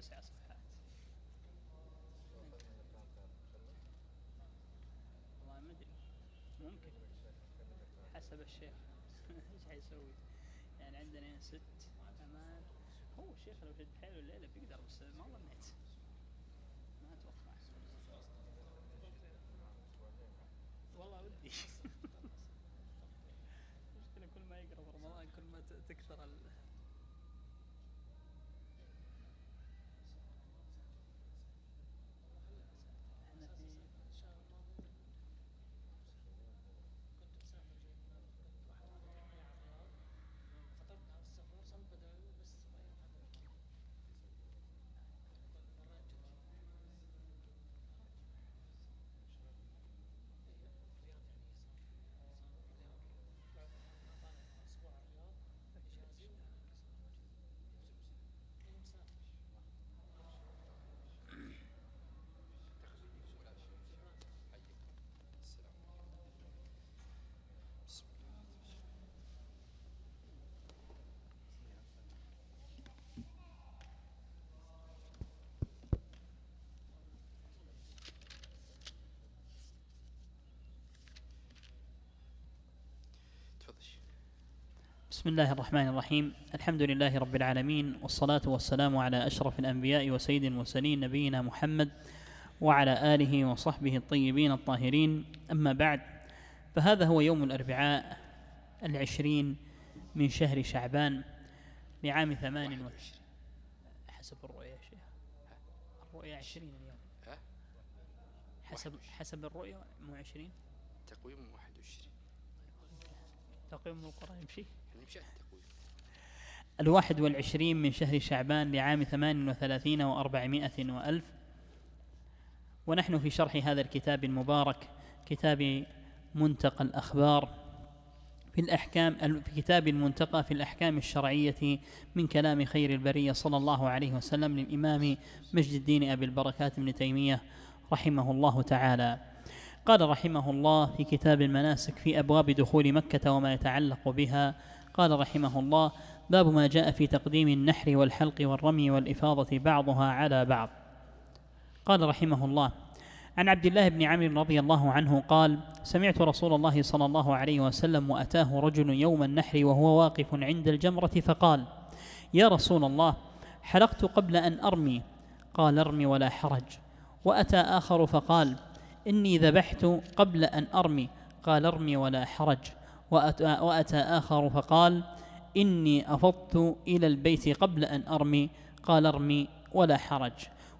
تسع صفحات والله ما ادري ممكن حسب الشيخ إيش حيسوي يعني عندنا ست ثمان هو الشيخ لو شد حيله الليلة بيقدر بس ما ظنيت ما أتوقع والله ودي المشكلة كل ما يقرب رمضان كل ما تكثر بسم الله الرحمن الرحيم. الحمد لله رب العالمين والصلاة والسلام على أشرف الأنبياء وسيد المرسلين نبينا محمد وعلى آله وصحبه الطيبين الطاهرين. أما بعد فهذا هو يوم الأربعاء العشرين من شهر شعبان لعام ثمان و... حسب الرؤيا يا شيخ. الرؤيا عشرين اليوم؟ حسب حسب الرؤيا مو عشرين؟ تقويم 21 تقييم من القرآن يمشي الواحد والعشرين من شهر شعبان لعام ثمان وثلاثين وأربعمائة وألف. ونحن في شرح هذا الكتاب المبارك كتاب منتقى الأخبار. في الأحكام في كتاب المنتقى في الأحكام الشرعية من كلام خير البرية صلى الله عليه وسلم للإمام مجد الدين أبي البركات ابن تيمية رحمه الله تعالى. قال رحمه الله في كتاب المناسك في أبواب دخول مكة وما يتعلق بها قال رحمه الله باب ما جاء في تقديم النحر والحلق والرمي والإفاضة بعضها على بعض. قال رحمه الله عن عبد الله بن عمرو رضي الله عنه قال سمعت رسول الله صلى الله عليه وسلم وأتاه رجل يوم النحر وهو واقف عند الجمرة فقال يا رسول الله حلقت قبل أن أرمي. قال ارمي ولا حرج. وأتى آخر فقال إني ذبحت قبل أن أرمي. قال ارمي ولا حرج. وأتى, آخر فقال إني أفضت إلى البيت قبل أن أرمي. قال أرمي ولا حرج.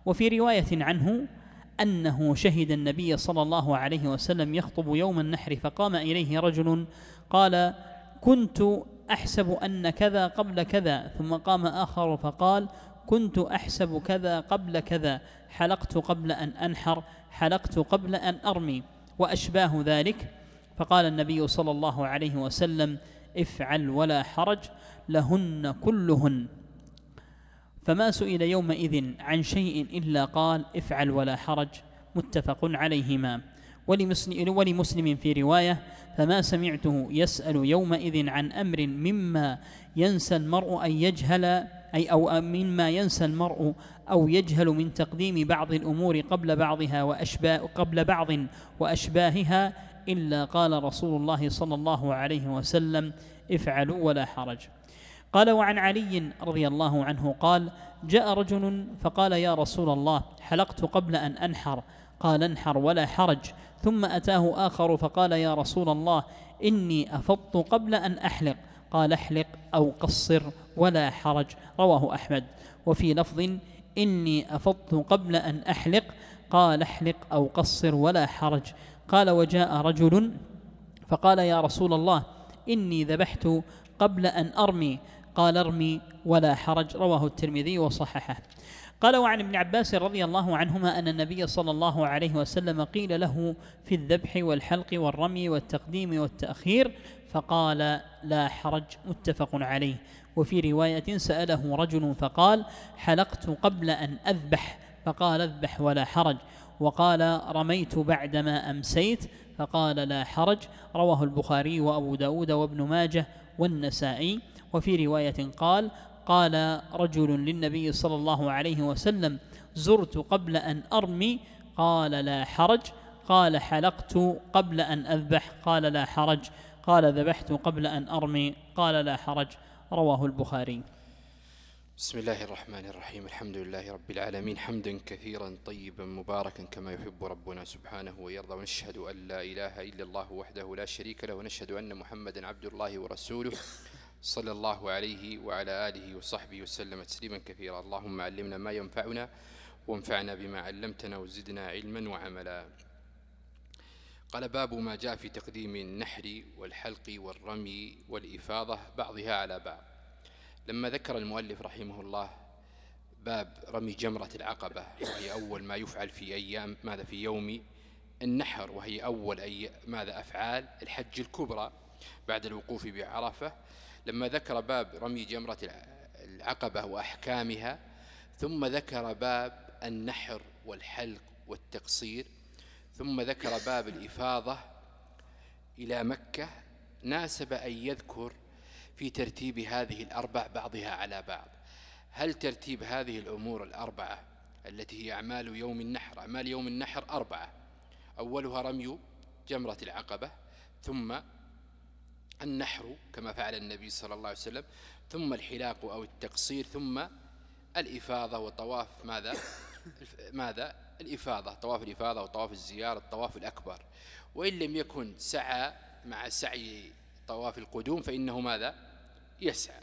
وفي رواية عنه أنه شهد النبي صلى الله عليه وسلم يخطب يوم النحر فقام إليه رجل قال كنت أحسب أن كذا قبل كذا. ثم قام آخر فقال كنت أحسب كذا قبل كذا. حلقت قبل أن أنحر حلقت قبل أن أرمي. وأشباه ذلك فقال النبي صلى الله عليه وسلم افعل ولا حرج لهن كلهن. فما سئل يومئذ عن شيء إلا قال افعل ولا حرج. متفق عليهما. ولمسلم, في رواية فما سمعته يسأل يومئذ عن أمر مما ينسى المرء أن يجهل أي أو مما ينسى المرء أو يجهل من تقديم بعض الأمور قبل بعضها وأشباه قبل بعض وأشباهها إلا قال رسول الله صلى الله عليه وسلم افعلوا ولا حرج. قال وعن علي رضي الله عنه قال جاء رجل فقال يا رسول الله حلقت قبل أن أنحر. قال انحر ولا حرج. ثم أتاه آخر فقال يا رسول الله إني أفضت قبل أن أحلق. قال احلق أو قصر ولا حرج. رواه أحمد. وفي لفظ إني أفضت قبل أن أحلق. قال احلق أو قصر ولا حرج. قال وجاء رجل فقال يا رسول الله إني ذبحت قبل أن أرمي. قال ارمي ولا حرج. رواه الترمذي وصححه. قال وعن ابن عباس رضي الله عنهما أن النبي صلى الله عليه وسلم قيل له في الذبح والحلق والرمي والتقديم والتأخير فقال لا حرج. متفق عليه. وفي رواية سأله رجل فقال حلقت قبل أن أذبح فقال اذبح ولا حرج. وقال رميت بعدما أمسيت فقال لا حرج. رواه البخاري وأبو داود وابن ماجه والنسائي. وفي رواية قال قال رجل للنبي صلى الله عليه وسلم زرت قبل أن أرمي. قال لا حرج. قال حلقت قبل أن أذبح. قال لا حرج. قال ذبحت قبل أن أرمي. قال لا حرج. رواه البخاري. بسم الله الرحمن الرحيم. الحمد لله رب العالمين. حمدا كثيرا طيبا مباركا كما يحب ربنا سبحانه ويرضى. ونشهد أن لا إله إلا الله وحده لا شريك له. ونشهد أن محمدا عبد الله ورسوله صلى الله عليه وعلى آله وصحبه وسلم تسليما كثيرا. اللهم علمنا ما ينفعنا وانفعنا بما علمتنا وزدنا علما وعملا. قال باب ما جاء في تقديم النحر والحلق والرمي والإفاضة بعضها على بعض. لما ذكر المؤلف رحمه الله باب رمي جمرة العقبة وهي أول ما يفعل في أيام ماذا في يوم النحر وهي أول أي ماذا أفعال الحج الكبرى بعد الوقوف بعرفة. لما ذكر باب رمي جمرة العقبة وأحكامها ثم ذكر باب النحر والحلق والتقصير ثم ذكر باب الإفاضة إلى مكة ناسب أن يذكر في ترتيب هذه الأربع بعضها على بعض. هل ترتيب هذه الأمور الأربعة التي هي أعمال يوم النحر؟ أعمال يوم النحر أربعة. أولها رمي جمرة العقبة ثم النحر كما فعل النبي صلى الله عليه وسلم ثم الحلاق أو التقصير ثم الإفاضة وطواف ماذا؟ ماذا؟ الإفاضة طواف الإفاضة وطواف الزيارة الطواف الأكبر. وإن لم يكن سعى مع سعي طواف القدوم فإنه ماذا؟ يسعى.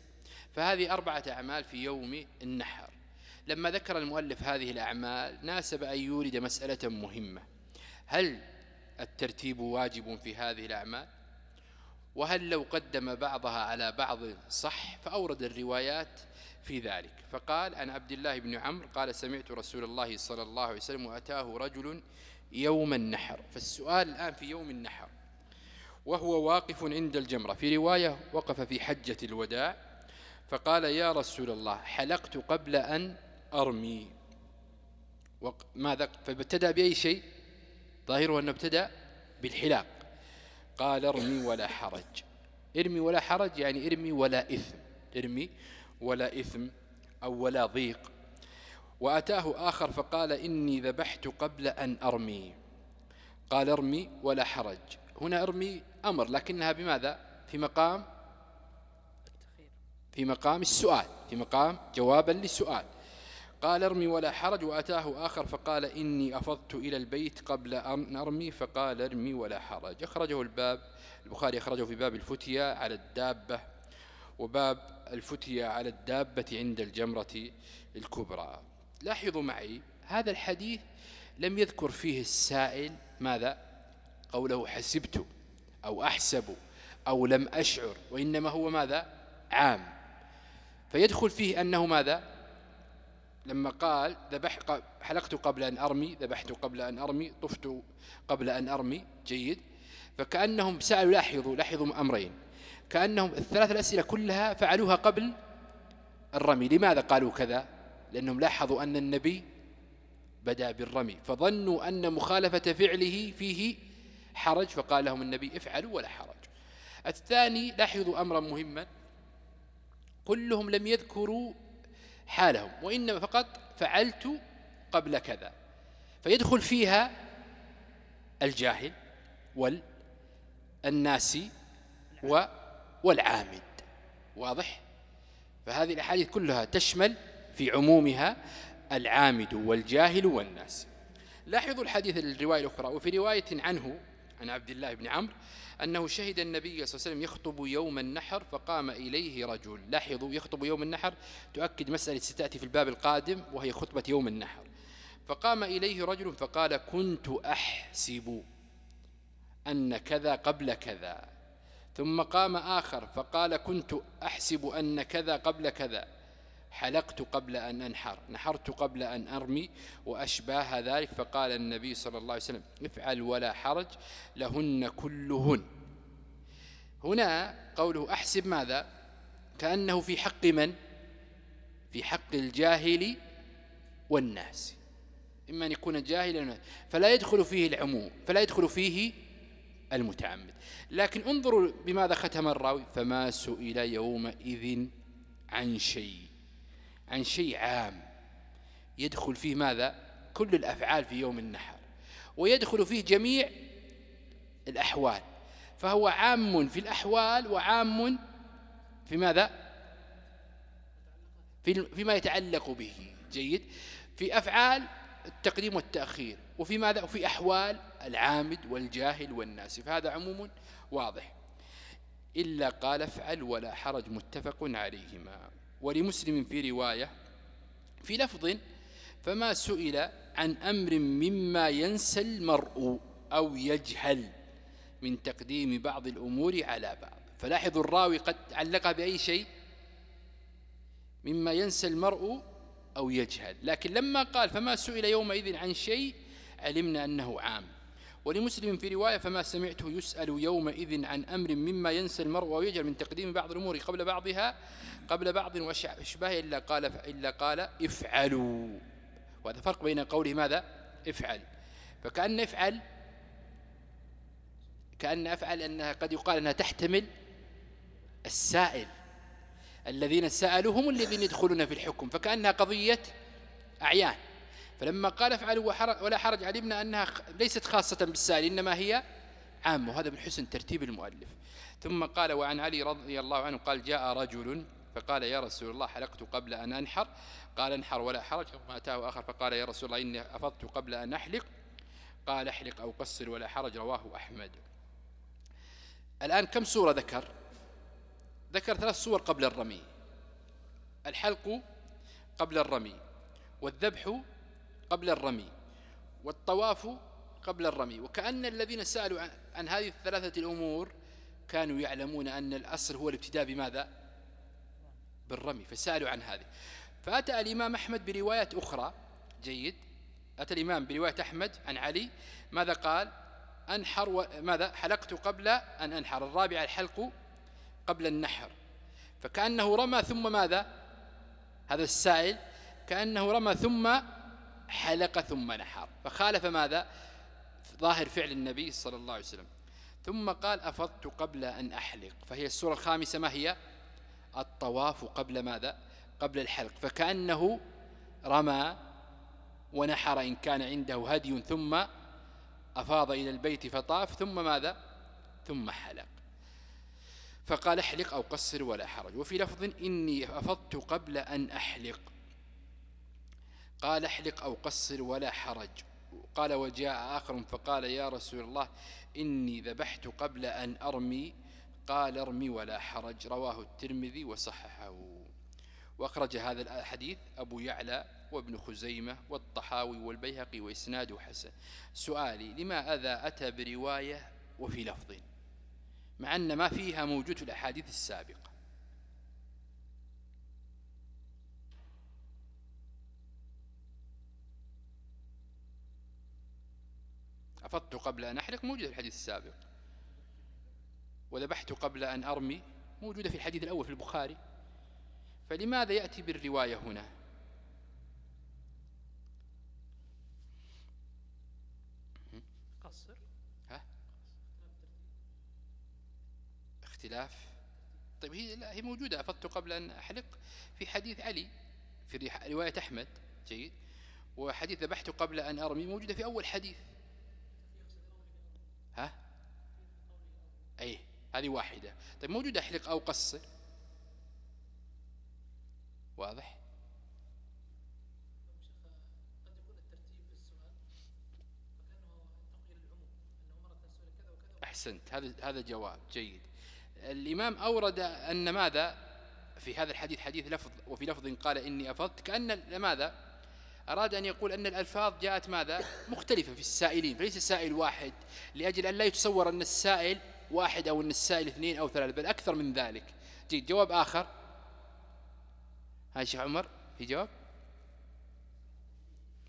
فهذه أربعة أعمال في يوم النحر. لما ذكر المؤلف هذه الأعمال ناسب أن يورد مسألة مهمة. هل الترتيب واجب في هذه الأعمال؟ وهل لو قدم بعضها على بعض صح فأورد الروايات في ذلك. فقال عن عبد الله بن عمرو قال سمعت رسول الله صلى الله عليه وسلم وأتاه رجل يوم النحر. فالسؤال الآن في يوم النحر. وهو واقف عند الجمرة. في رواية وقف في حجة الوداع فقال يا رسول الله حلقت قبل أن أرمي. ماذا؟ فابتدأ بأي شيء؟ ظاهره أنه ابتدأ بالحلاق. قال ارمي ولا حرج. ارمي ولا حرج يعني ارمي ولا إثم. ارمي ولا إثم أو ولا ضيق. وأتاه آخر فقال إني ذبحت قبل أن أرمي. قال ارمي ولا حرج. هنا ارمي أمر لكنها بماذا؟ في مقام في مقام السؤال في مقام جوابا للسؤال. قال ارمي ولا حرج. وأتاه آخر فقال إني أفضت إلى البيت قبل أن أرمي فقال ارمي ولا حرج. أخرجه الباب البخاري أخرجه في باب الفتية على الدابة وباب الفتية على الدابة عند الجمرة الكبرى. لاحظوا معي هذا الحديث لم يذكر فيه السائل ماذا؟ قوله حسبت. أو أحسب أو لم أشعر وإنما هو ماذا؟ عام. فيدخل فيه أنه ماذا؟ لما قال ذبح حلقت قبل أن أرمي ذبحت قبل أن أرمي طفت قبل أن أرمي جيد. فكأنهم سألوا لاحظوا لاحظوا أمرين. كأنهم الثلاث الأسئلة كلها فعلوها قبل الرمي. لماذا قالوا كذا؟ لأنهم لاحظوا أن النبي بدأ بالرمي. فظنوا أن مخالفة فعله فيه حرج فقال لهم النبي افعلوا ولا حرج. الثاني لاحظوا أمرا مهما كلهم لم يذكروا حالهم وإنما فقط فعلت قبل كذا. فيدخل فيها الجاهل والناسي والعامد. واضح؟ فهذه الأحاديث كلها تشمل في عمومها العامد والجاهل والناس. لاحظوا الحديث الرواية الأخرى وفي رواية عنه عن عبد الله بن عمرو أنه شهد النبي صلى الله عليه وسلم يخطب يوم النحر فقام إليه رجل. لاحظوا يخطب يوم النحر تؤكد مسألة ستأتي في الباب القادم وهي خطبة يوم النحر. فقام إليه رجل فقال كنت أحسب أن كذا قبل كذا. ثم قام آخر فقال كنت أحسب أن كذا قبل كذا. حلقت قبل أن أنحر نحرت قبل أن أرمي وأشباه ذلك فقال النبي صلى الله عليه وسلم افعل ولا حرج لهن كلهن. هنا قوله أحسب ماذا؟ كأنه في حق من؟ في حق الجاهل والناس. إما أن يكون جاهلا فلا يدخل فيه العموم فلا يدخل فيه المتعمد. لكن انظروا بماذا ختم الراوي فما سئل يومئذ عن شيء. عن شيء عام. يدخل فيه ماذا؟ كل الأفعال في يوم النحر. ويدخل فيه جميع الأحوال. فهو عام في الأحوال وعام في ماذا؟ في فيما يتعلق به. جيد. في أفعال التقديم والتأخير. وفي ماذا؟ وفي أحوال العامد والجاهل والناس. فهذا عموم واضح. إلا قال افعل ولا حرج متفق عليهما. ولمسلم في رواية في لفظ فما سئل عن أمر مما ينسى المرء أو يجهل من تقديم بعض الأمور على بعض. فلاحظوا الراوي قد علقها بأي شيء؟ مما ينسى المرء أو يجهل. لكن لما قال فما سئل يومئذ عن شيء علمنا أنه عام. ولمسلم في رواية فما سمعته يسأل يومئذ عن أمر مما ينسى المرء أو يجهل من تقديم بعض الأمور قبل بعضها قبل بعض وشبه إلا قال, إلا قال افعلوا. وهذا فرق بين قوله ماذا؟ افعل. فكأن افعل كأن أفعل أنها قد يقال أنها تحتمل السائل. الذين سألوا هم الذين يدخلون في الحكم فكأنها قضية أعيان. فلما قال افعلوا ولا حرج علمنا أنها ليست خاصة بالسائل إنما هي عامة وهذا من حسن ترتيب المؤلف. ثم قال وعن علي رضي الله عنه قال جاء رجل فقال يا رسول الله حلقت قبل أن أنحر؟ قال انحر ولا حرج ثم أتاه آخر فقال يا رسول الله إني أفضت قبل أن أحلق. قال احلق أو قصر ولا حرج رواه أحمد. الآن كم سورة ذكر؟ ذكر ثلاث صور قبل الرمي. الحلق قبل الرمي والذبح قبل الرمي والطواف قبل الرمي. وكأن الذين سألوا عن, هذه الثلاثة الأمور كانوا يعلمون أن الأصل هو الابتداء بماذا؟ بالرمي فسألوا عن هذه. فأتى الإمام أحمد بروايات أخرى جيد. أتى الإمام برواية أحمد عن علي ماذا قال؟ أنحر و... ماذا؟ حلقت قبل أن أنحر الرابع الحلق قبل النحر. فكأنه رمى ثم ماذا؟ هذا السائل كأنه رمى ثم حلق ثم نحر. فخالف ماذا؟ ظاهر فعل النبي صلى الله عليه وسلم. ثم قال أفضت قبل أن أحلق. فهي السورة الخامسة ما هي؟ الطواف قبل ماذا؟ قبل الحلق. فكأنه رمى ونحر إن كان عنده هدي ثم أفاض إلى البيت فطاف ثم ماذا؟ ثم حلق. فقال احلق أو قصر ولا حرج. وفي لفظ إني أفضت قبل أن أحلق. قال احلق أو قصر ولا حرج. قال وجاء آخر فقال يا رسول الله إني ذبحت قبل أن أرمي. قال ارمي ولا حرج. رواه الترمذي وصححه. وأخرج هذا الحديث أبو يعلى وابن خزيمة والطحاوي والبيهقي وإسناده حسن. سؤالي لماذا أتى برواية وفي لفظ؟ مع أن ما فيها موجود الأحاديث السابقة. أفضت قبل أن أحرق؟ موجود في الحديث السابق. وذبحت قبل أن أرمي؟ موجودة في الحديث الأول في البخاري. فلماذا يأتي بالرواية هنا؟ قصر. ها؟ اختلاف. طيب هي لا هي موجودة. أفضت قبل أن أحلق في حديث علي في رواية أحمد جيد. وحديث ذبحت قبل أن أرمي؟ موجودة في أول حديث ها أي هذه واحدة. طيب موجودة أحلق أو قصر واضح؟ أحسنت هذا هذا جواب جيد. الإمام أورد أن ماذا؟ في هذا الحديث حديث لفظ وفي لفظ قال إني أفضت كأن ماذا؟ أراد أن يقول أن الألفاظ جاءت ماذا؟ مختلفة في السائلين فليس السائل واحد لأجل أن لا يتصور أن السائل واحد أو أن السائل اثنين أو ثلاثة بل أكثر من ذلك. جيد جواب آخر. هاي شيخ عمر في جواب؟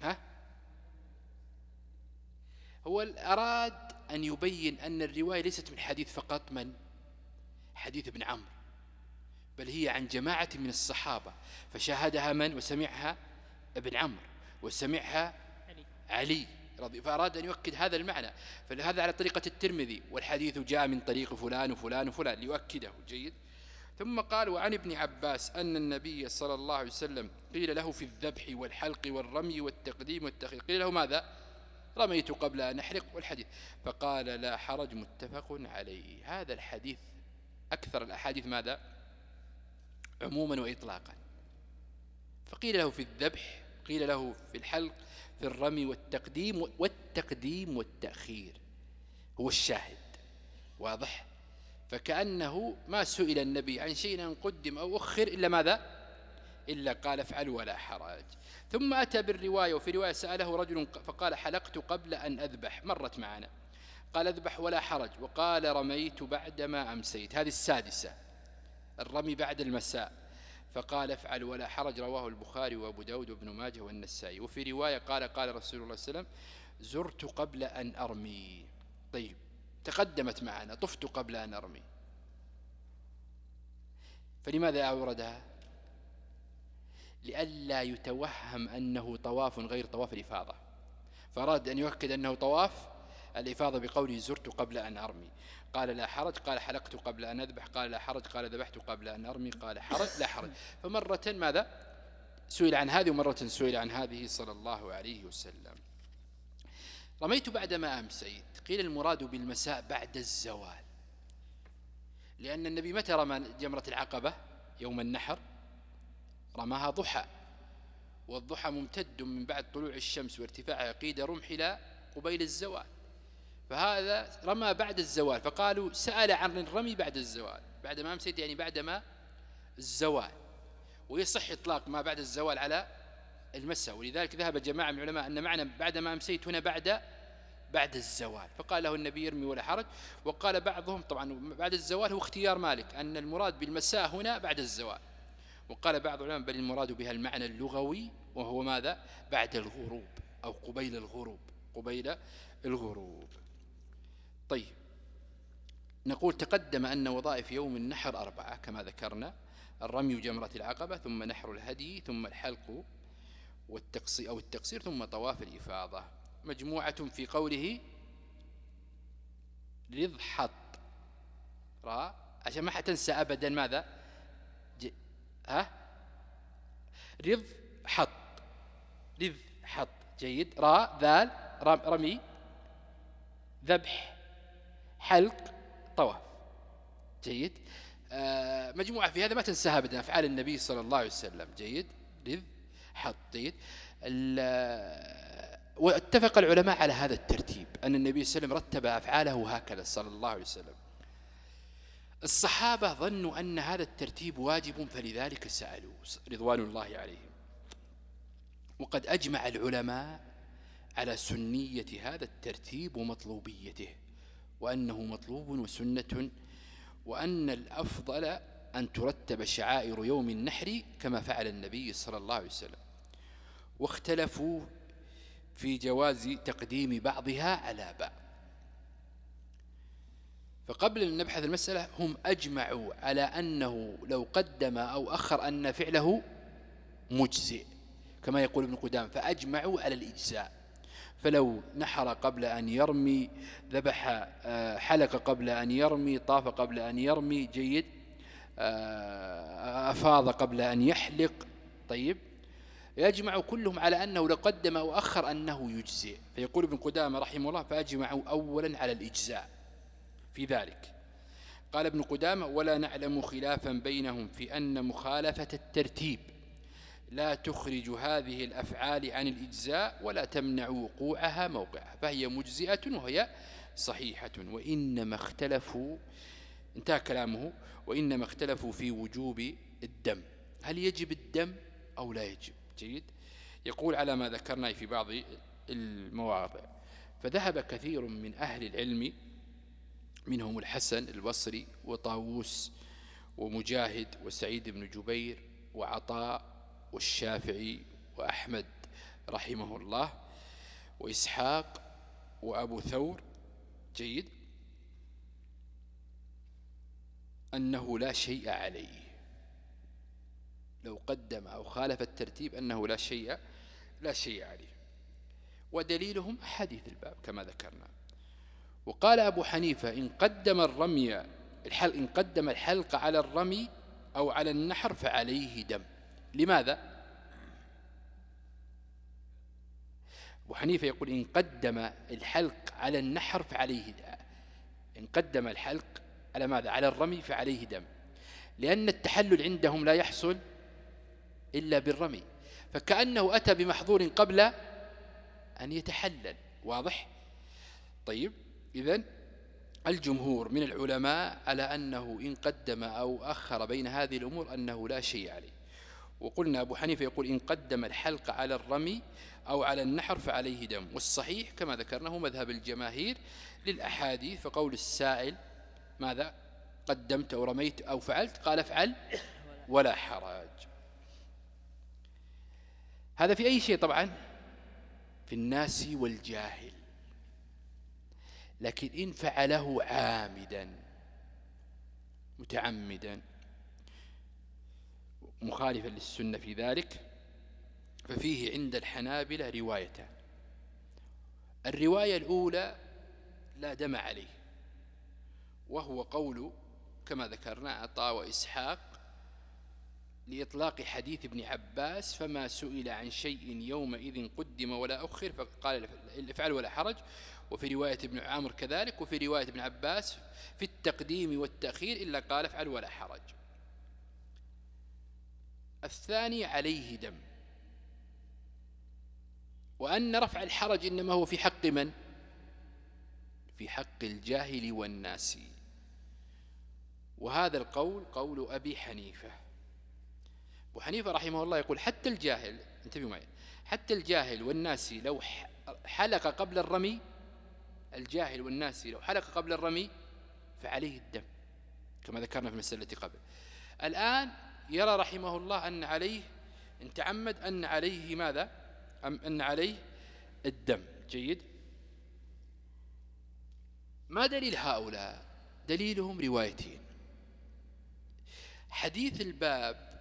ها؟ هو أراد أن يبين أن الرواية ليست من حديث فقط من؟ حديث ابن عمرو. بل هي عن جماعة من الصحابة. فشاهدها من؟ وسمعها ابن عمرو. وسمعها علي, علي. رضي فأراد أن يؤكد هذا المعنى فهذا على طريقة الترمذي والحديث جاء من طريق فلان وفلان وفلان ليؤكده جيد. ثم قال وعن ابن عباس أن النبي صلى الله عليه وسلم قيل له في الذبح والحلق والرمي والتقديم والتخير قيل له ماذا؟ رميت قبل أن أحرق والحديث. فقال لا حرج متفق عليه. هذا الحديث أكثر الأحاديث ماذا؟ عموما وإطلاقا. فقيل له في الذبح قيل له في الحلق في الرمي والتقديم والتقديم والتأخير. هو الشاهد. واضح؟ فكأنه ما سئل النبي عن شيء قدم أو أخر إلا ماذا؟ إلا قال افعل ولا حرج. ثم أتى بالرواية وفي رواية سأله رجل فقال حلقت قبل أن أذبح. مرت معنا. قال اذبح ولا حرج. وقال رميت بعدما أمسيت. هذه السادسة. الرمي بعد المساء. فقال افعل ولا حرج رواه البخاري وابو داود وابن ماجه والنسائي. وفي رواية قال قال رسول الله صلى الله عليه وسلم زرت قبل أن أرمي. طيب تقدمت معنا طفت قبل أن أرمي. فلماذا أوردها؟ لئلا يتوهم أنه طواف غير طواف الإفاضة. فأراد أن يؤكد أنه طواف الإفاضة بقوله زرت قبل أن أرمي. قال لا حرج قال حلقت قبل أن أذبح قال لا حرج قال ذبحت قبل أن أرمي قال حرج لا حرج. فمرة ماذا؟ سئل عن هذه ومرة سئل عن هذه صلى الله عليه وسلم. رميت بعدما أمسيت. قيل المراد بالمساء بعد الزوال. لأن النبي متى رمى جمرة العقبة؟ يوم النحر. رماها ضحى. والضحى ممتد من بعد طلوع الشمس وارتفاعها قيد رمح إلى قبيل الزوال. فهذا رمى بعد الزوال. فقالوا سأل عن الرمي بعد الزوال. بعد ما أمسيت يعني بعدما الزوال. ويصح إطلاق ما بعد الزوال على المساء. ولذلك ذهب جماعة من العلماء أن معنى بعد ما أمسيت هنا بعد بعد الزوال. فقال له النبي يرمي ولا حرج. وقال بعضهم طبعا بعد الزوال هو اختيار مالك أن المراد بالمساء هنا بعد الزوال. وقال بعض العلماء بل المراد بها المعنى اللغوي وهو ماذا؟ بعد الغروب أو قبيل الغروب. قبيل الغروب. طيب. نقول تقدم أن وظائف يوم النحر أربعة كما ذكرنا الرمي جمرة العقبة ثم نحر الهدي ثم الحلق والتقصير أو التقصير ثم طواف الإفاضة. مجموعة في قوله رض حط را. عشان ما حتنسى أبدا ماذا؟ ها؟ رض حط رض حط جيد. را. ذال. رمي. ذبح. حلق طواف. جيد. آه مجموعة في هذا ما تنساها أبدا أفعال النبي صلى الله عليه وسلم. جيد. رذ حط جيد واتفق العلماء على هذا الترتيب أن النبي صلى الله عليه وسلم رتب أفعاله هكذا صلى الله عليه وسلم. الصحابة ظنوا أن هذا الترتيب واجب فلذلك سألوا رضوان الله عليهم. وقد أجمع العلماء على سنية هذا الترتيب ومطلوبيته. وأنه مطلوب وسنة وأن الأفضل أن ترتب شعائر يوم النحر كما فعل النبي صلى الله عليه وسلم. واختلفوا في جواز تقديم بعضها على بعض. فقبل أن نبحث المسألة هم أجمعوا على أنه لو قدم أو أخر أن فعله مجزئ كما يقول ابن قدام فأجمعوا على الإجزاء. فلو نحر قبل أن يرمي ذبح آه، حلق قبل أن يرمي طاف قبل أن يرمي جيد آه، أفاض قبل أن يحلق. طيب يجمع كلهم على أنه لو قدم أو أخر أنه يجزئ. فيقول ابن قدامة رحمه الله فأجمعوا أولا على الإجزاء في ذلك. قال ابن قدامة ولا نعلم خلافا بينهم في أن مخالفة الترتيب. لا تخرج هذه الأفعال عن الإجزاء ولا تمنع وقوعها موقعها فهي مجزئة وهي صحيحة وإنما اختلفوا انتهى كلامه وإنما اختلفوا في وجوب الدم. هل يجب الدم أو لا يجب؟ جيد. يقول على ما ذكرنا في بعض المواضع. فذهب كثير من أهل العلم منهم الحسن البصري وطاووس ومجاهد وسعيد بن جبير وعطاء والشافعي وأحمد رحمه الله وإسحاق وأبو ثور. جيد. أنه لا شيء عليه. لو قدم أو خالف الترتيب أنه لا شيء لا شيء عليه. ودليلهم حديث الباب كما ذكرنا. وقال أبو حنيفة إن قدم الرمي الحلق إن قدم الحلق على الرمي أو على النحر فعليه دم. لماذا؟ أبو حنيفة يقول إن قدم الحلق على النحر فعليه إن قدم الحلق على ماذا؟ على الرمي فعليه دم. لأن التحلل عندهم لا يحصل إلا بالرمي. فكأنه أتى بمحظور قبل أن يتحلل. واضح؟ طيب إذن الجمهور من العلماء على أنه إن قدم أو أخر بين هذه الأمور أنه لا شيء عليه. وقلنا أبو حنيفة يقول إن قدم الحلق على الرمي أو على النحر فعليه دم والصحيح كما ذكرناه مذهب الجماهير للأحاديث فقول السائل ماذا؟ قدمت أو رميت أو فعلت؟ قال افعل ولا حرج. هذا في أي شيء طبعا؟ في الناس والجاهل. لكن إن فعله عامدا متعمدا مخالفا للسنة في ذلك ففيه عند الحنابلة روايتان. الرواية الأولى لا دم عليه وهو قول كما ذكرنا عطاء وإسحاق لإطلاق حديث ابن عباس فما سئل عن شيء يومئذ قدم ولا أخر فقال افعل ولا حرج. وفي رواية ابن عامر كذلك وفي رواية ابن عباس في التقديم والتأخير إلا قال افعل ولا حرج. الثاني عليه دم. وأن رفع الحرج إنما هو في حق من؟ في حق الجاهل والناس. وهذا القول قول أبي حنيفة. أبو حنيفة رحمه الله يقول حتى الجاهل انتبهوا معي حتى الجاهل والناسي لو حلق قبل الرمي الجاهل والناسي لو حلق قبل الرمي فعليه الدم كما ذكرنا في المسألة قبل. الآن يرى رحمه الله أن عليه إن تعمد أن عليه ماذا؟ أم أن عليه الدم. جيد؟ ما دليل هؤلاء؟ دليلهم روايتين. حديث الباب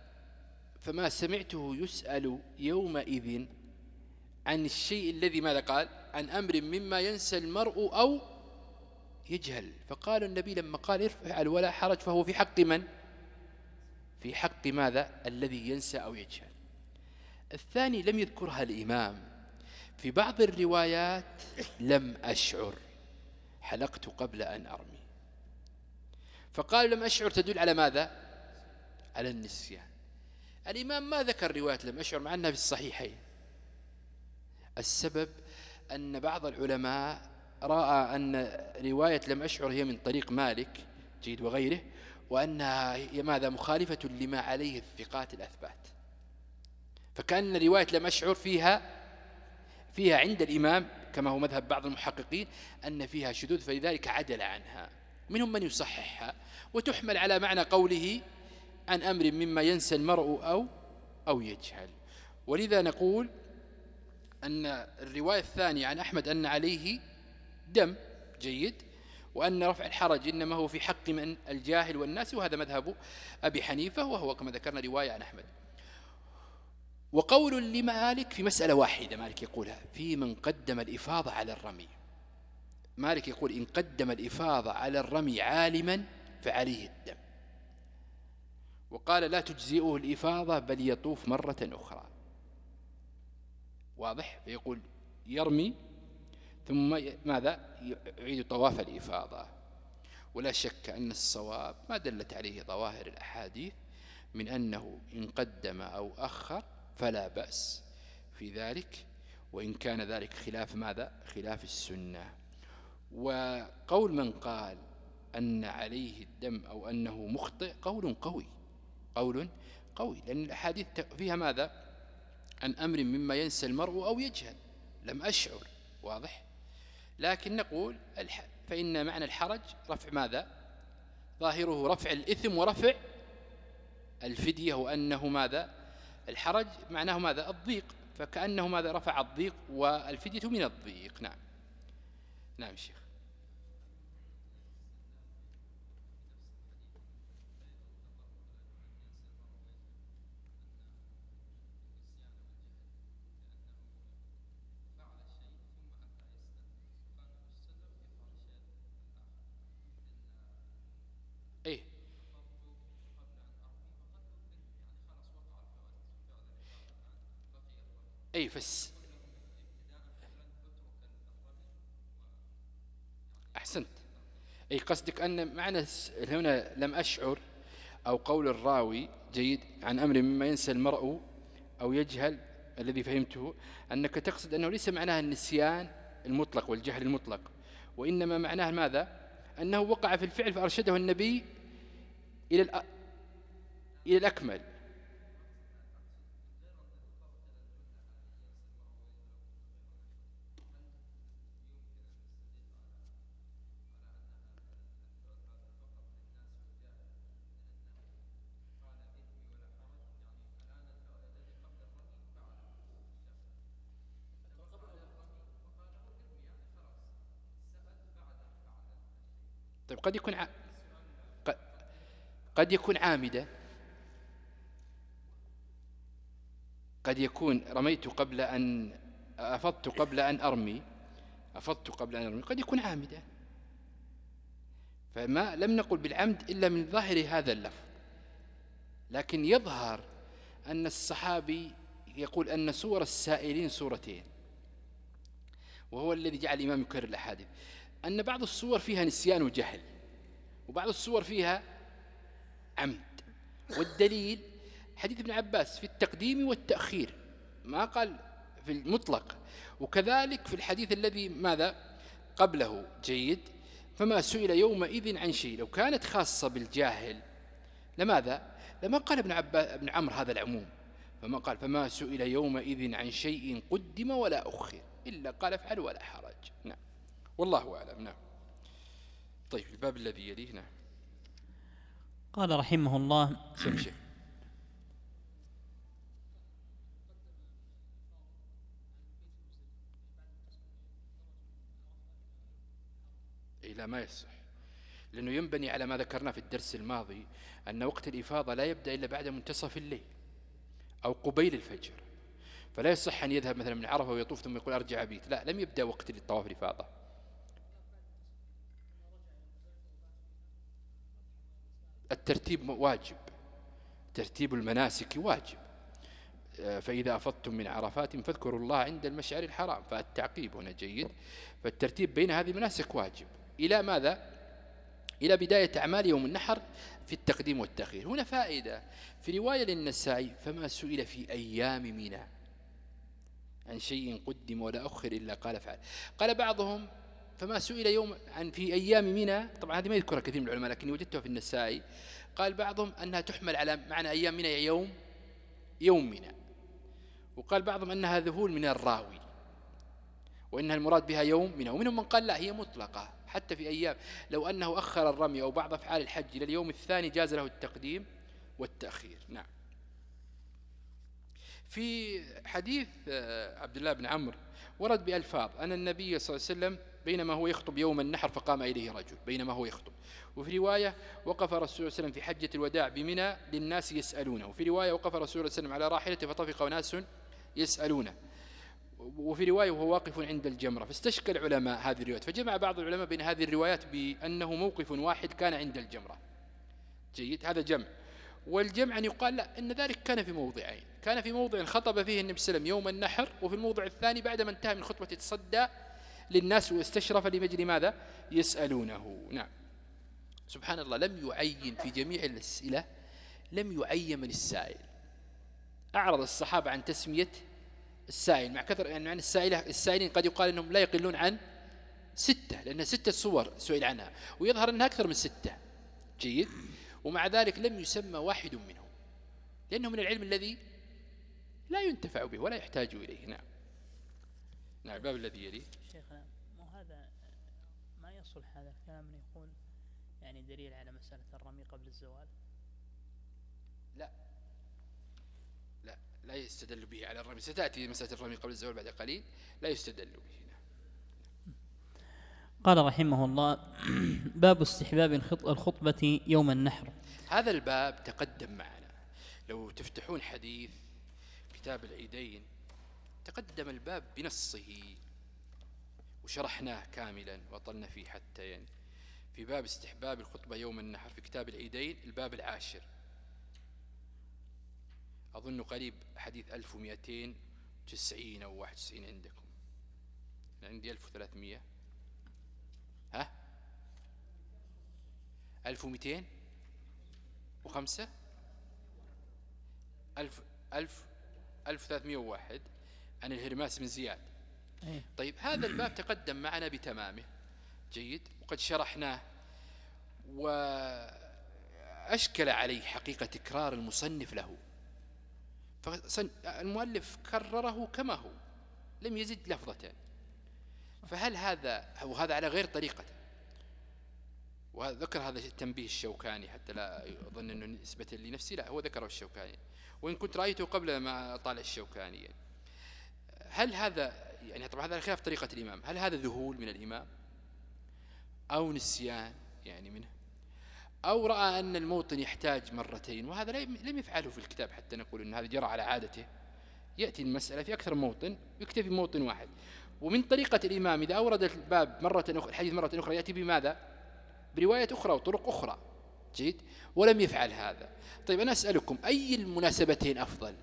فما سمعته يسأل يومئذ عن الشيء الذي ماذا قال؟ عن أمر مما ينسى المرء أو يجهل. فقال النبي لما قال ارفع ولا حرج فهو في حق من؟ في حق ماذا؟ الذي ينسى أو يجهل. الثاني لم يذكرها الإمام. في بعض الروايات لم أشعر. حلقت قبل أن أرمي. فقال لم أشعر تدل على ماذا؟ على النسيان. الإمام ما ذكر رواية لم أشعر مع أنها في الصحيحين. السبب أن بعض العلماء رأى أن رواية لم أشعر هي من طريق مالك جيد وغيره وأنها ماذا مخالفة لما عليه الثقات الأثبات. فكأن رواية لم أشعر فيها فيها عند الإمام كما هو مذهب بعض المحققين أن فيها شذوذ فلذلك عدل عنها. منهم من يصححها وتحمل على معنى قوله عن أمر مما ينسى المرء أو أو يجهل. ولذا نقول أن الرواية الثانية عن أحمد أن عليه دم جيد وأن رفع الحرج إنما هو في حق من الجاهل والناس وهذا مذهب أبي حنيفة وهو كما ذكرنا رواية عن أحمد. وقول لمالك في مسألة واحدة مالك يقولها في من قدم الإفاضة على الرمي. مالك يقول إن قدم الإفاضة على الرمي عالما فعليه الدم. وقال لا تجزئه الإفاضة بل يطوف مرة أخرى. واضح؟ فيقول يرمي ثم ماذا؟ يعيد طواف الإفاضة. ولا شك أن الصواب ما دلت عليه ظواهر الأحاديث من أنه إن قدم أو أخر فلا بأس في ذلك وإن كان ذلك خلاف ماذا؟ خلاف السنة. وقول من قال أن عليه الدم أو أنه مخطئ قول قوي قول قوي لأن الأحاديث فيها ماذا؟ عن أمر مما ينسى المرء أو يجهل. لم أشعر واضح؟ لكن نقول فإن معنى الحرج رفع ماذا؟ ظاهره رفع الإثم ورفع الفدية وأنه ماذا؟ الحرج معناه ماذا؟ الضيق. فكأنه ماذا؟ رفع الضيق والفدية من الضيق. نعم. نعم شيخ. أي فس. أحسنت. أي قصدك أن معنى هنا لم أشعر أو قول الراوي جيد عن أمر مما ينسى المرء أو يجهل الذي فهمته أنك تقصد أنه ليس معناه النسيان المطلق والجهل المطلق وإنما معناه ماذا؟ أنه وقع في الفعل فأرشده النبي إلى إلى الأكمل. قد يكون ع... قد يكون عامدا قد يكون رميت قبل أن أفضت قبل أن أرمي. أفضت قبل أن أرمي. قد يكون عامدا فما لم نقل بالعمد إلا من ظاهر هذا اللفظ. لكن يظهر أن الصحابي يقول أن صور السائلين صورتين وهو الذي جعل الإمام يكرر الأحاديث. أن بعض الصور فيها نسيان وجهل. وبعض الصور فيها عمد. والدليل حديث ابن عباس في التقديم والتأخير ما قال في المطلق. وكذلك في الحديث الذي ماذا؟ قبله جيد. فما سئل يومئذ عن شيء لو كانت خاصة بالجاهل لماذا؟ لما قال ابن, عباس ابن عمرو هذا العموم. فما قال فما سئل يومئذ عن شيء قدم ولا أخر إلا قال افعل ولا حرج. نعم. والله أعلم. نعم. طيب الباب الذي يليه نعم. قال رحمه الله سمشي إيه لا ما يصح. لأنه ينبني على ما ذكرنا في الدرس الماضي أن وقت الإفاضة لا يبدأ إلا بعد منتصف الليل أو قبيل الفجر. فلا يصح أن يذهب مثلا من عرفة ويطوف ثم يقول أرجع بيت. لا لم يبدأ وقت الطواف الإفاضة. الترتيب واجب. ترتيب المناسك واجب. آه، فإذا أفضتم من عرفات فاذكروا الله عند المشعر الحرام فالتعقيب هنا جيد. فالترتيب بين هذه المناسك واجب. إلى ماذا؟ إلى بداية أعمال يوم النحر في التقديم والتأخير. هنا فائدة. في رواية للنسائي فما سئل في أيام منى. عن شيء قدم ولا أخر إلا قال فعل. قال بعضهم فما سئل يوم عن في أيام منى طبعا هذه ما يذكرها كثير من العلماء لكن وجدتها في النسائي. قال بعضهم أنها تحمل على معنى أيام منى يوم يوم منى. وقال بعضهم أنها ذهول من الراوي وإنها المراد بها يوم منى. ومنهم من قال لا هي مطلقة حتى في أيام. لو أنه أخر الرمي أو بعض أفعال الحج إلى اليوم الثاني جاز له التقديم والتأخير. نعم. في حديث آه، عبد الله بن عمرو ورد بألفاظ. أن النبي صلى الله عليه وسلم بينما هو يخطب يوم النحر فقام إليه رجل بينما هو يخطب. وفي رواية وقف رسول الله صلى الله عليه وسلم في حجة الوداع بمنى للناس يسألونه. وفي رواية وقف رسول الله صلى الله عليه وسلم على راحلته فطفق ناس يسألونه. وفي رواية وهو واقف عند الجمرة. فاستشكل علماء هذه الروايات. فجمع بعض العلماء بين هذه الروايات بأنه موقف واحد كان عند الجمرة. جيد؟ هذا جمع. والجمع أن يقال لا إن ذلك كان في موضعين. كان في موضع خطب فيه النبي صلى الله عليه وسلم يوم النحر وفي الموضع الثاني بعدما انتهى من خطبة تصدى للناس واستشرف لمجري ماذا؟ يسألونه. نعم. سبحان الله لم يعين في جميع الأسئلة لم يعين من السائل. أعرض الصحابة عن تسمية السائل مع كثر يعني عن السائلة السائلين قد يقال أنهم لا يقلون عن ستة لأن ستة صور سئل عنها ويظهر أنها أكثر من ستة. جيد. ومع ذلك لم يسمى واحد منهم لأنه من العلم الذي لا ينتفع به ولا يحتاج إليه. نعم. نعم الباب الذي يليه شيخنا مو هذا ما يصلح هذا الكلام أن يكون يعني دليل على مسألة الرمي قبل الزوال؟ لا. لا لا يستدل به على الرمي. ستأتي مسألة الرمي قبل الزوال بعد قليل. لا يستدل به. نعم. قال رحمه الله باب استحباب الخطبة يوم النحر. هذا الباب تقدم معنا. لو تفتحون حديث كتاب العيدين تقدم الباب بنصه. وشرحناه كاملا وطلنا فيه حتى يعني. في باب استحباب الخطبة يوم النحر في كتاب العيدين الباب العاشر. أظن قريب حديث 1200 تسعين أو واحد وتسعين عندكم. عندي ألف وثلاثمية ها؟ ألف ومئتين وخمسة؟ ألف ألف ألف وثلاثمية وواحد. عن الهرماس بن زياد. إيه. طيب هذا الباب تقدم معنا بتمامه. جيد. وقد شرحناه. وأشكل عليه حقيقة تكرار المصنف له. فالمؤلف كرره كما هو. لم يزد لفظة. فهل هذا وهذا على غير طريقته وذكر هذا التنبيه الشوكاني حتى لا يظن أنه نسبة لنفسي. لا هو ذكره الشوكاني. وإن كنت رأيته قبل ما طالع الشوكاني يعني هل هذا يعني طبعا هذا خلاف طريقة الإمام. هل هذا ذهول من الإمام؟ أو نسيان يعني منه؟ أو رأى أن الموطن يحتاج مرتين؟ وهذا لم يفعله في الكتاب حتى نقول أن هذا جرى على عادته. يأتي المسألة في أكثر موطن يكتفي موطن واحد. ومن طريقة الإمام إذا أورد الباب مرة أخرى الحديث مرة أخرى يأتي بماذا؟ برواية أخرى وطرق أخرى. جيد؟ ولم يفعل هذا. طيب أنا أسألكم أي المناسبتين أفضل؟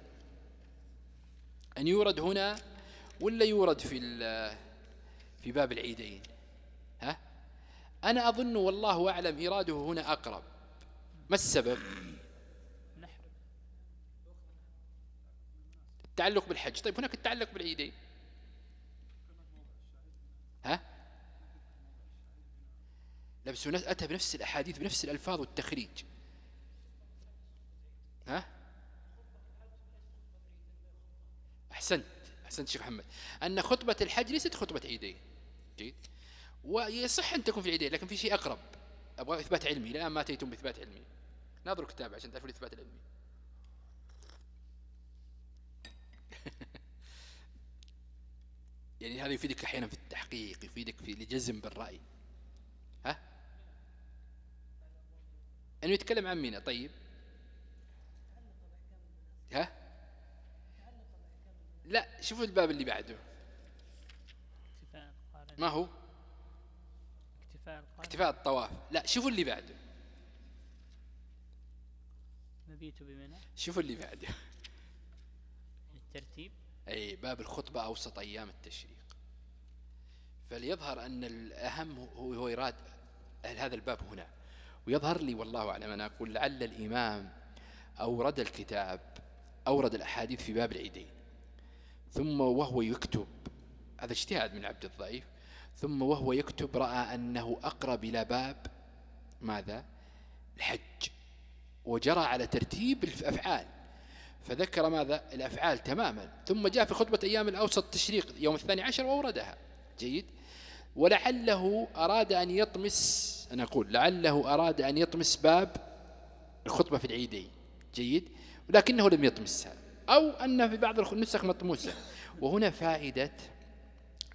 أن يورد هنا ولا يورد في في باب العيدين؟ ها؟ أنا أظن والله أعلم إراده هنا أقرب. ما السبب؟ التعلق بالحج. طيب هناك التعلق بالعيدين. ها؟ لا بس أتى بنفس الأحاديث بنفس الألفاظ والتخريج. ها؟ أحسنت. أحسنت شيخ محمد. أن خطبة الحج ليست خطبة عيدين جيد؟ ويصح أن تكون في العيدين لكن في شيء أقرب. أبغى إثبات علمي الآن ما أتيتم بإثبات علمي. ناظروا كتاب عشان تعرفوا الإثبات العلمي يعني هذا يفيدك أحيانا في التحقيق يفيدك في الجزم بالرأي. ها؟ أنه يتكلم عن مينا طيب ها لا شوفوا الباب اللي بعده. ما هو؟ اكتفاء الطواف. لا شوفوا اللي بعده. مبيت بمنى. شوفوا اللي بعده. الترتيب. أي باب الخطبة أوسط أيام التشريق. فليظهر أن الأهم هو, إراد هذا الباب هنا. ويظهر لي والله أعلم أنا أقول لعل الإمام أورد الكتاب أورد الأحاديث في باب العيدين. ثم وهو يكتب. هذا اجتهاد من عبد الضعيف. ثم وهو يكتب رأى أنه أقرب إلى باب ماذا؟ الحج. وجرى على ترتيب الأفعال. فذكر ماذا؟ الأفعال تماما. ثم جاء في خطبة أيام الأوسط تشريق يوم الثاني عشر وأوردها جيد. ولعله أراد أن يطمس أنا أقول لعله أراد أن يطمس باب الخطبة في العيدين. جيد. ولكنه لم يطمسها. أو أن في بعض النسخ مطموسة. وهنا فائدة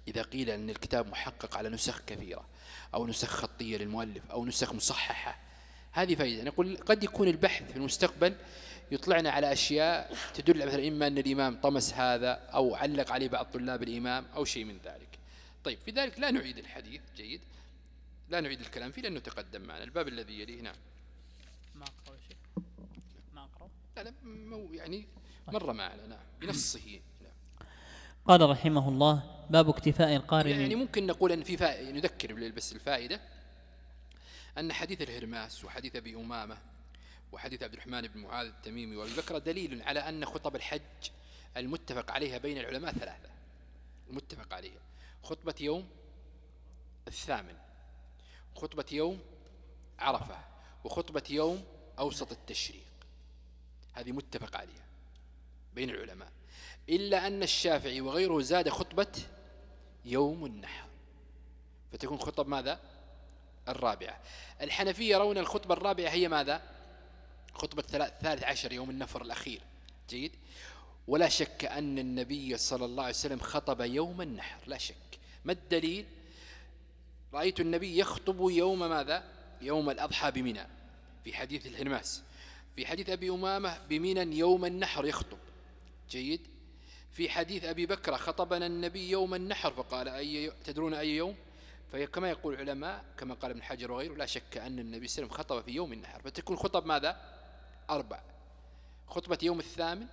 إذا قيل أن الكتاب محقق على نسخ كثيرة أو نسخ خطية للمؤلف أو نسخ مصححة. هذه فائدة. نقول قد يكون البحث في المستقبل يطلعنا على أشياء تدل مثلا إما أن الإمام طمس هذا أو علق عليه بعض طلاب الإمام أو شيء من ذلك. طيب في ذلك لا نعيد الحديث. جيد. لا نعيد الكلام فيه لأنه تقدم معنا. الباب الذي يليه نعم. ما أقرأ شيء ما أقرأ؟ لا لا يعني مر معنا نعم. بنصه. نعم. قال رحمه الله باب اكتفاء القارئ يعني ممكن نقول أن في فائدة نذكر بس الفائدة أن حديث الهرماس وحديث أبي أمامة وحديث عبد الرحمن بن معاذ التميمي وأبي بكر دليل على أن خطب الحج المتفق عليها بين العلماء ثلاثة. المتفق عليها. خطبة يوم الثامن خطبة يوم عرفة وخطبة يوم أوسط التشريق. هذه متفق عليها. بين العلماء. إلا أن الشافعي وغيره زاد خطبة يوم النحر. فتكون خطب ماذا؟ الرابعة. الحنفية يرون الخطبة الرابعة هي ماذا؟ خطبة ثالث عشر يوم النفر الأخير. جيد؟ ولا شك أن النبي صلى الله عليه وسلم خطب يوم النحر. لا شك. ما الدليل؟ رأيت النبي يخطب يوم ماذا؟ يوم الأضحى بمنى. في حديث الهرماس في حديث أبي أمامة بمنى يوم النحر يخطب. جيد. في حديث أبي بكر خطبنا النبي يوم النحر فقال أي تدرون أي يوم؟ فكما يقول العلماء كما قال ابن حجر وغيره لا شك أن النبي صلى الله عليه وسلم خطب في يوم النحر. فتكون خطب ماذا؟ أربع. خطبة يوم الثامن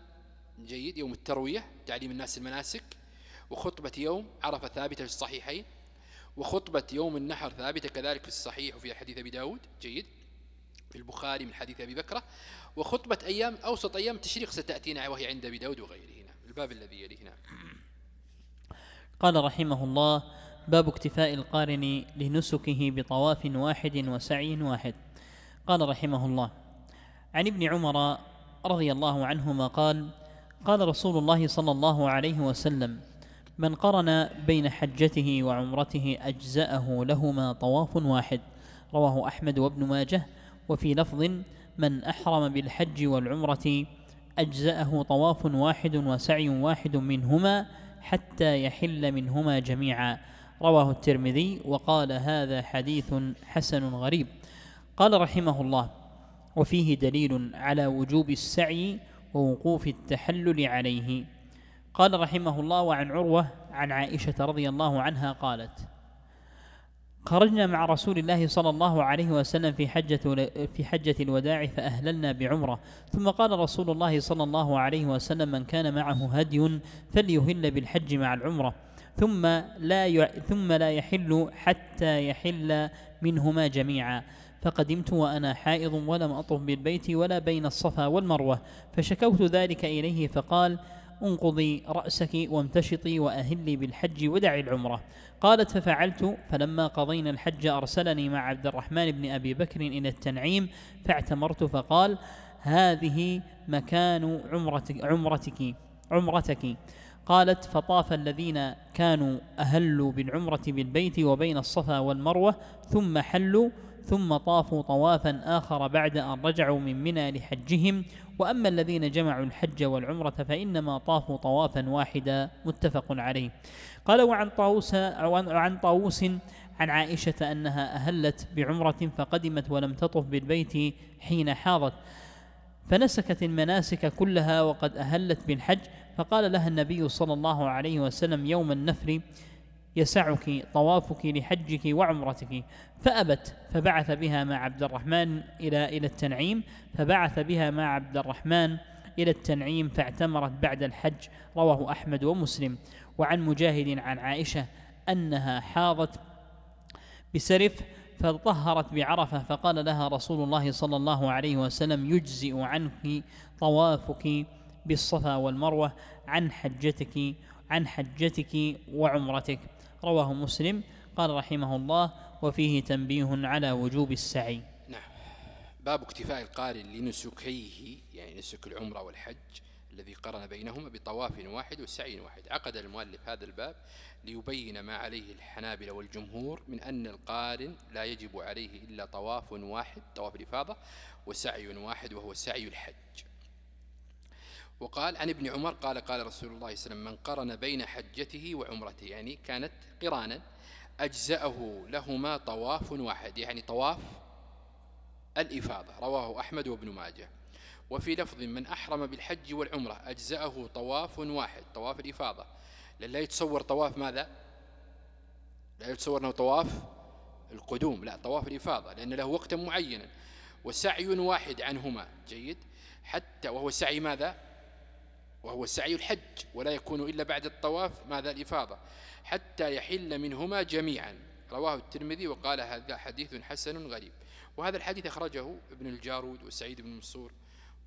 جيد. يوم التروية تعليم الناس المناسك. وخطبة يوم عرفة ثابتة في الصحيحين. وخطبة يوم النحر ثابتة كذلك في الصحيح وفي حديث أبي داود جيد. في البخاري من حديث أبي بكرة وخطبة أيام أوسط أيام التشريق ستأتينا وهي عند أبي داود وغيره. نعم الباب الذي يليه نعم قال رحمه الله باب اكتفاء القارن لنسكه بطواف واحد وسعي واحد. قال رحمه الله عن ابن عمر رضي الله عنهما قال قال رسول الله صلى الله عليه وسلم من قرن بين حجته وعمرته أجزأه لهما طواف واحد رواه أحمد وابن ماجه. وفي لفظ من أحرم بالحج والعمرة أجزأه طواف واحد وسعي واحد منهما حتى يحل منهما جميعا. رواه الترمذي وقال هذا حديث حسن غريب. قال رحمه الله وفيه دليل على وجوب السعي ووقوف التحلل عليه قال رحمه الله وعن عروة عن عائشة رضي الله عنها قالت خرجنا مع رسول الله صلى الله عليه وسلم في حجة في حجة الوداع فأهللنا بعمرة. ثم قال رسول الله صلى الله عليه وسلم من كان معه هدي فليهل بالحج مع العمرة. ثم لا ثم لا يحل حتى يحل منهما جميعا. فقدمت وأنا حائض ولم أطف بالبيت ولا بين الصفا والمروة. فشكوت ذلك إليه فقال انقضي رأسك وامتشطي وأهلي بالحج ودعي العمرة. قالت ففعلت فلما قضينا الحج أرسلني مع عبد الرحمن بن أبي بكر إلى التنعيم فاعتمرت فقال هذه مكان عمرتك عمرتك عمرتك. قالت فطاف الذين كانوا أهلوا بالعمرة بالبيت وبين الصفا والمروة ثم حلوا ثم طافوا طوافا آخر بعد أن رجعوا من منى لحجهم وأما الذين جمعوا الحج والعمرة فإنما طافوا طوافا واحدا متفق عليه. قال وعن طاووس عن طاووس عن عائشة أنها أهلت بعمرة فقدمت ولم تطف بالبيت حين حاضت. فنسكت المناسك كلها وقد أهلت بالحج. فقال لها النبي صلى الله عليه وسلم يوم النفر يسعك طوافك لحجك وعمرتك. فأبت فبعث بها مع عبد الرحمن إلى إلى التنعيم. فبعث بها مع عبد الرحمن إلى التنعيم فاعتمرت بعد الحج. رواه أحمد ومسلم. وعن مجاهد عن عائشة أنها حاضت بسرف فطهرت بعرفة فقال لها رسول الله صلى الله عليه وسلم يجزئ عنك طوافك بالصفا والمروة عن حجتك عن حجتك وعمرتك. رواه مسلم قال رحمه الله وفيه تنبيه على وجوب السعي. نعم. باب اكتفاء القارن لنسكيه يعني نسك العمرة والحج الذي قرن بينهما بطواف واحد وسعي واحد. عقد المؤلف هذا الباب ليبين ما عليه الحنابلة والجمهور من أن القارن لا يجب عليه إلا طواف واحد طواف الإفاضة وسعي واحد وهو سعي الحج. وقال عن ابن عمر قال قال رسول الله صلى الله عليه وسلم من قرن بين حجته وعمرته يعني كانت قرانا أجزأه لهما طواف واحد يعني طواف الإفاضة رواه أحمد وابن ماجه. وفي لفظ من أحرم بالحج والعمرة أجزأه طواف واحد طواف الإفاضة. لا يتصور طواف ماذا؟ لا يتصور أنه طواف القدوم لا طواف الإفاضة لأن له وقتا معينا. وسعي واحد عنهما جيد. حتى وهو سعي ماذا؟ وهو سعي الحج ولا يكون إلا بعد الطواف ماذا؟ الإفاضة. حتى يحل منهما جميعا. رواه الترمذي وقال هذا حديث حسن غريب. وهذا الحديث أخرجه ابن الجارود وسعيد بن منصور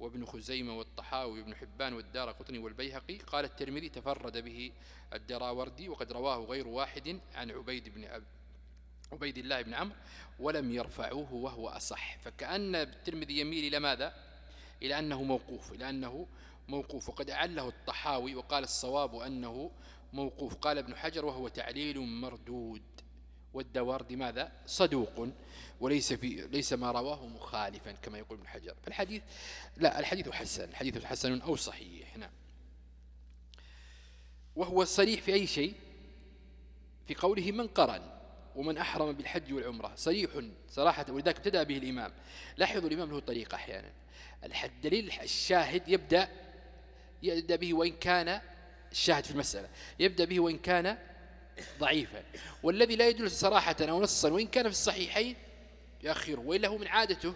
وابن خزيمة والطحاوي وابن حبان والدار قطني والبيهقي. قال الترمذي تفرد به الدراوردي وقد رواه غير واحد عن عبيد بن أب عبيد الله بن عمرو ولم يرفعوه وهو أصح. فكأن الترمذي يميل إلى ماذا؟ إلى أنه موقوف إلى أنه موقوف. وقد أعله الطحاوي وقال الصواب أنه موقوف. قال ابن حجر وهو تعليل مردود. والدوارد ماذا؟ صدوق. وليس في ليس ما رواه مخالفا كما يقول ابن حجر. فالحديث لا الحديث حسن. الحديث حسن أو صحيح. نعم. وهو صريح في أي شيء؟ في قوله من قرن ومن أحرم بالحج والعمرة. صريح صراحة. ولذلك ابتدأ به الإمام. لاحظوا الإمام له طريقة أحيانا. الدليل الشاهد يبدأ يبدأ به وإن كان الشاهد في المسألة. يبدأ به وإن كان ضعيفا. والذي لا يدل صراحة أو نصا وإن كان في الصحيحين يأخره وإلا هو من عادته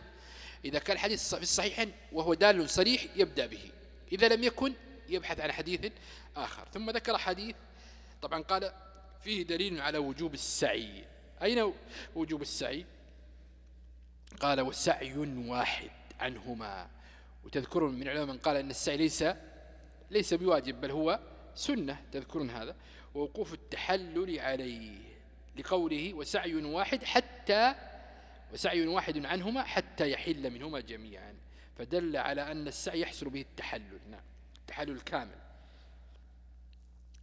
إذا كان الحديث في الصحيحين وهو دال صريح يبدأ به. إذا لم يكن يبحث عن حديث آخر. ثم ذكر حديث طبعا قال فيه دليل على وجوب السعي. أين وجوب السعي؟ قال وسعي واحد عنهما. وتذكرون من العلماء من قال أن السعي ليس ليس بواجب بل هو سنة تذكرون هذا ووقوف التحلل عليه لقوله وسعي واحد حتى وسعي واحد عنهما حتى يحل منهما جميعا. فدل على أن السعي يحصل به التحلل. نعم التحلل الكامل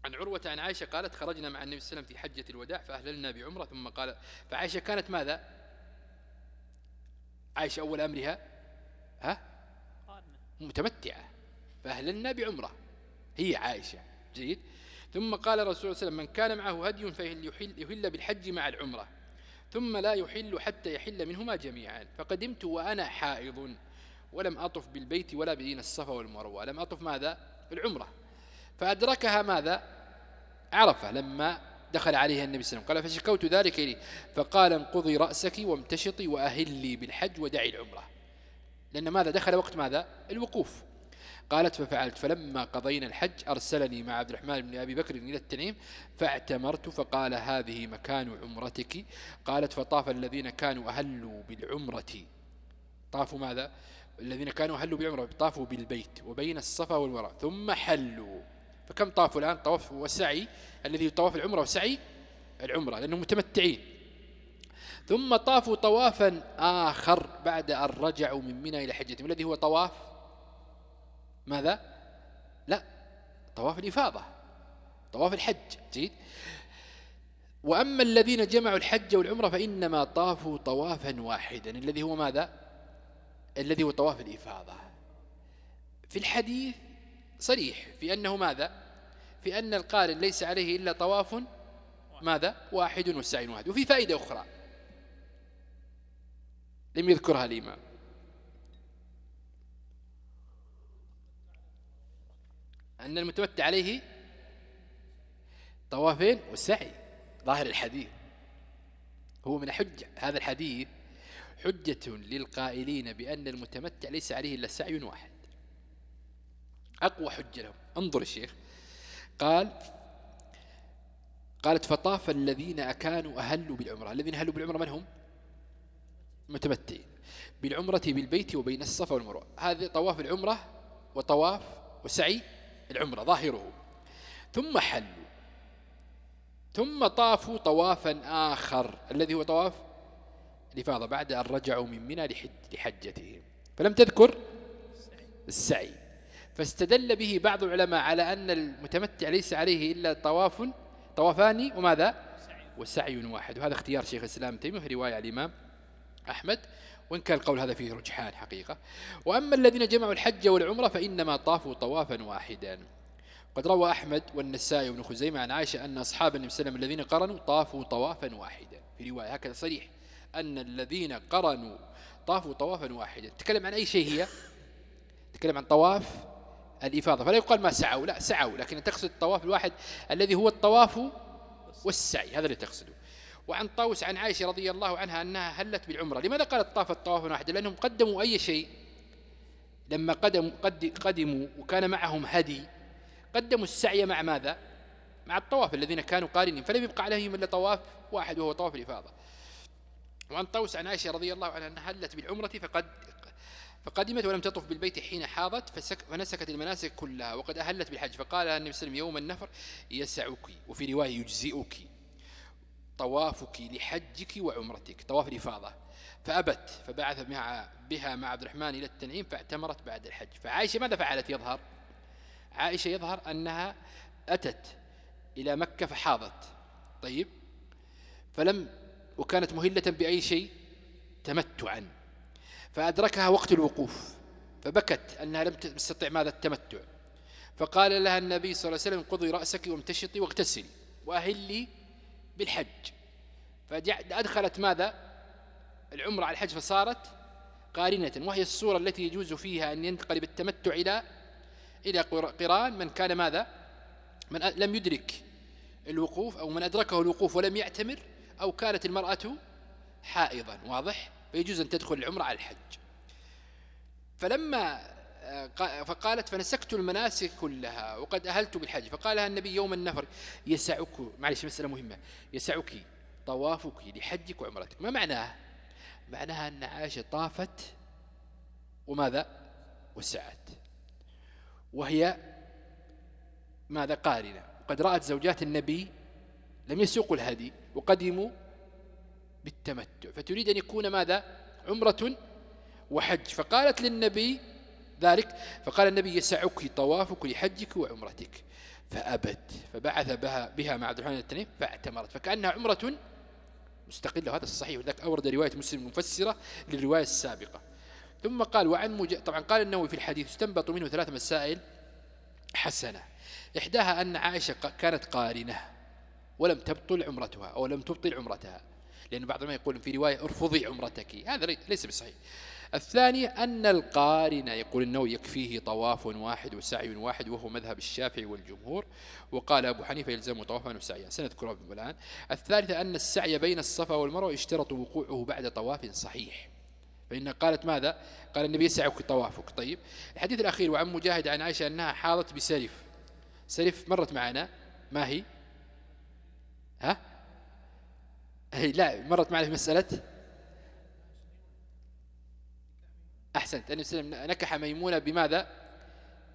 عن عروة عن عائشة قالت خرجنا مع النبي صلى الله عليه وسلم في حجة الوداع فأهللنا بعمرة ثم قال فعائشة كانت ماذا؟ عائشة أول أمرها؟ ها؟ متمتعة. فأهللنا بعمرة هي عائشة. جيد. ثم قال الرسول صلى الله عليه وسلم من كان معه هدي فيحل يحل بالحج مع العمرة. ثم لا يحل حتى يحل منهما جميعا. فقدمت وأنا حائض. ولم أطف بالبيت ولا بين الصفا والمروة. لم أطف ماذا؟ العمرة. فأدركها ماذا؟ عرفة. لما دخل عليها النبي صلى الله عليه وسلم. قال فشكوت ذلك إليه فقال انقضي رأسك وامتشطي وأهلي بالحج ودعي العمرة. لأن ماذا؟ دخل وقت ماذا؟ الوقوف. قالت ففعلت. فلما قضينا الحج أرسلني مع عبد الرحمن بن أبي بكر إلى التنعيم فاعتمرت فقال هذه مكان عمرتك؟ قالت فطاف الذين كانوا أهلوا بالعمرة. طافوا ماذا؟ الذين كانوا أهلوا بالعمرة طافوا بالبيت وبين الصفا والمروة ثم حلوا. فكم طافوا الآن؟ طواف وسعي الذي طواف العمرة وسعي العمرة لأنهم متمتعين. ثم طافوا طوافا آخر بعد أن رجعوا من منى إلى حجتهم. الذي هو طواف؟ ماذا؟ لا طواف الإفاضة طواف الحج جيد. وأما الذين جمعوا الحج والعمرة فإنما طافوا طوافا واحدا الذي هو ماذا؟ الذي هو طواف الإفاضة. في الحديث صريح في أنه ماذا؟ في أن القارن ليس عليه إلا طواف ماذا؟ واحد والسعي واحد. وفي فائدة أخرى لم يذكرها الإمام. أن المتمتع عليه طوافين والسعي. ظاهر الحديث. هو من حجة هذا الحديث حجة للقائلين بأن المتمتع ليس عليه إلا سعي واحد. أقوى حجة لهم. انظر الشيخ قال قالت فطاف الذين كانوا أهلوا بالعمرة. الذين أهلوا بالعمرة من هم؟ متمتعين. بالعمرة بالبيت وبين الصفا والمروة. هذا طواف العمرة وطواف وسعي العمرة ظاهره. ثم حلوا ثم طافوا طوافا آخر. الذي هو طواف؟ الإفاضة بعد أن رجعوا من منى لحجتهم فلم تذكر؟ السعي. فاستدل به بعض العلماء على أن المتمتع ليس عليه إلا طواف طوافان وماذا؟ وسعي واحد. وهذا اختيار شيخ الإسلام تيمية في رواية الإمام أحمد. وإن كان القول هذا فيه رجحان حقيقة. وأما الذين جمعوا الحج والعمرة فإنما طافوا طوافا واحدا. قد روى أحمد والنسائي وابن خزيمة عن عائشة أن أصحاب النبي صلى الله عليه وسلم الذين قرنوا طافوا طوافا واحدا. في رواية هكذا صريح. أن الذين قرنوا طافوا طوافا واحدا. تكلم عن أي شيء هي؟ تكلم عن طواف الإفاضة. فلا يقال ما سعوا. لا سعوا. لكن تقصد الطواف الواحد الذي هو الطواف والسعي. هذا اللي تقصده. وعن طاوس عن عائشة رضي الله عنها أنها هلت بالعمرة. لماذا قالت طافت طواف واحد لأنهم قدموا أي شيء. لما قدموا, قدموا وكان معهم هدي قدموا السعي مع ماذا؟ مع الطواف الذين كانوا قارنين. فلم يبقى عليهم إلا طواف واحد وهو طواف الإفاضة. وعن طوس عن عائشة رضي الله عنها أنها هلت بالعمرة فقد فقدمت ولم تطف بالبيت حين حاضت فنسكت المناسك كلها وقد أهلت بالحج. فقال النبي صلى الله عليه وسلم يوم النفر يسعك وفي رواية يجزئك. طوافك لحجك وعمرتك. طواف الإفاضة. فأبت فبعث بها, مع عبد الرحمن إلى التنعيم فاعتمرت بعد الحج. فعائشة ماذا فعلت يظهر؟ عائشة يظهر أنها أتت إلى مكة فحاضت. طيب. فلم وكانت مهلة بأي شيء تمتعا. فأدركها وقت الوقوف. فبكت أنها لم تستطع ماذا؟ التمتع. فقال لها النبي صلى الله عليه وسلم قضي رأسك وامتشطي واغتسلي وأهلي بالحج. فأدخلت ماذا؟ العمرة على الحج فصارت قارنة. وهي الصورة التي يجوز فيها أن ينتقل بالتمتع إلى إلى قران من كان ماذا؟ من لم يدرك الوقوف أو من أدركه الوقوف ولم يعتمر أو كانت المرأة حائضا. واضح؟ فيجوز أن تدخل العمرة على الحج. فلما فقالت فنسكت المناسك كلها وقد أهلت بالحج. فقالها النبي يوم النفر يسعك معلش مسألة مهمة يسعك طوافك لحجك وعمرتك. ما معناها معناها أن عائشة طافت وماذا؟ وسعت. وهي ماذا؟ قارنة. وقد رأت زوجات النبي لم يسوقوا الهدي وقدموا بالتمتع. فتريد أن يكون ماذا؟ عمرة وحج. فقالت للنبي ذلك فقال النبي يسعك طوافك لحجك وعمرتك. فأبت فبعث بها, بها مع عبد الرحمن التنيم فاعتمرت. فكأنها عمرة مستقلة. وهذا الصحيح. وذلك أورد رواية مسلم مفسرة للرواية السابقة. ثم قال وعن مج... طبعا قال النووي في الحديث استنبط منه ثلاث مسائل حسنة. إحداها أن عائشة كانت قارنة ولم تبطل عمرتها أو لم تبطل عمرتها. لأن بعض ما يقول في رواية ارفضي عمرتك. هذا ليس بصحيح. الثانية أن القارن يقول النووي يكفيه طواف واحد وسعي واحد وهو مذهب الشافعي والجمهور وقال أبو حنيفة يلزم طوافا وسعيا سنذكره الآن. الثالثة أن السعي بين الصفا والمروة يشترط وقوعه بعد طواف صحيح. فإن قالت ماذا؟ قال النبي يسعك طوافك. طيب. الحديث الأخير وعن مجاهد عن عائشة أنها حاضت بسرف. سرف مرت معنا. ما هي؟ ها؟ هي لا مرت معنا في مسألة أحسنت. أن وسلم نكح ميمونة بماذا؟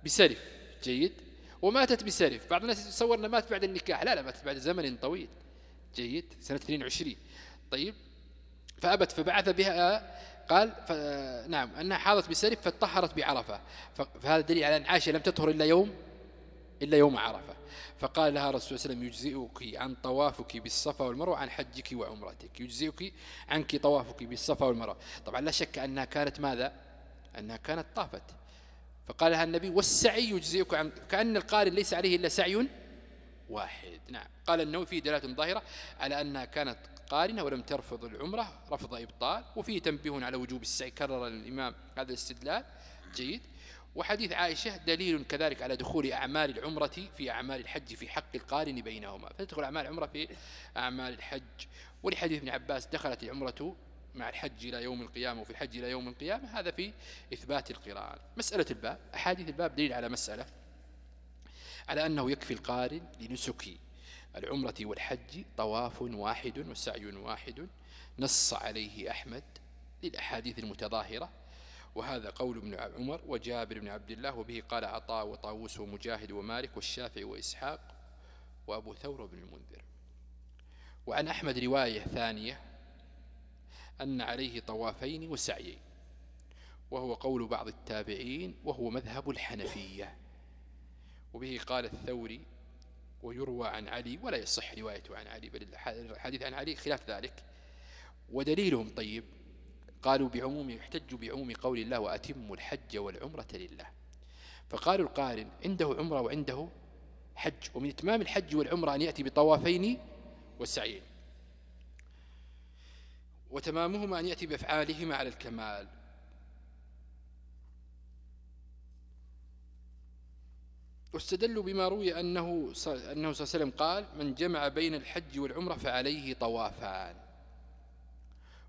بسرف جيد. وماتت بسرف بعض الناس يتصور أنها مات بعد النكاح. لا لا ماتت بعد زمن طويل. جيد. سنة 22 طيب. فأبت فبعث بها قال نعم أنها حاضت بسرف فاتطهرت بعرفة. فهذا دليل على أن عائشة لم تطهر إلا يوم إلا يوم عرفة. فقال لها رسول الله عليه وسلم يجزئك عن طوافك بالصفا والمروة عن حجك وعمرتك. يجزئك عنك طوافك بالصفا والمروة. طبعا لا شك أنها كانت ماذا؟ أنها كانت طافت. فقال لها النبي والسعي يجزئك عن كأن القارن ليس عليه إلا سعي واحد. نعم. قال النووي فيه دلالة ظاهرة على أنها كانت قارنة ولم ترفض العمرة رفض إبطال وفيه تنبيه على وجوب السعي. كرر الإمام هذا الاستدلال. جيد. وحديث عائشة دليل كذلك على دخول أعمال العمرة في أعمال الحج في حق القارن بينهما. فتدخل أعمال العمرة في أعمال الحج. ولحديث ابن عباس دخلت العمرة مع الحج إلى يوم القيامة وفي الحج إلى يوم القيامة هذا في إثبات القرآن. مسألة الباب أحاديث الباب دليل على مسألة على أنه يكفي القارن لنسك العمرة والحج طواف واحد وسعي واحد نص عليه أحمد للأحاديث المتظاهرة. وهذا قول ابن عمر وجابر بن عبد الله وبه قال عطاء وطاووس ومجاهد ومالك والشافعي وإسحاق وأبو ثور بن المنذر. وعن أحمد رواية ثانية أن عليه طوافين وسعيين وهو قول بعض التابعين وهو مذهب الحنفية. وبه قال الثوري ويروى عن علي ولا يصح روايته عن علي بل الحديث عن علي خلاف ذلك. ودليلهم طيب قالوا بعموم يحتج بعموم قول الله وأتموا الحج والعمرة لله. فقالوا القارن عنده عمرة وعنده حج ومن إتمام الحج والعمرة أن يأتي بطوافين وسعيين. وتمامهما أن يأتي بأفعالهما على الكمال. واستدلوا بما روي أنه صلى الله عليه وسلم قال من جمع بين الحج والعمرة فعليه طوافان.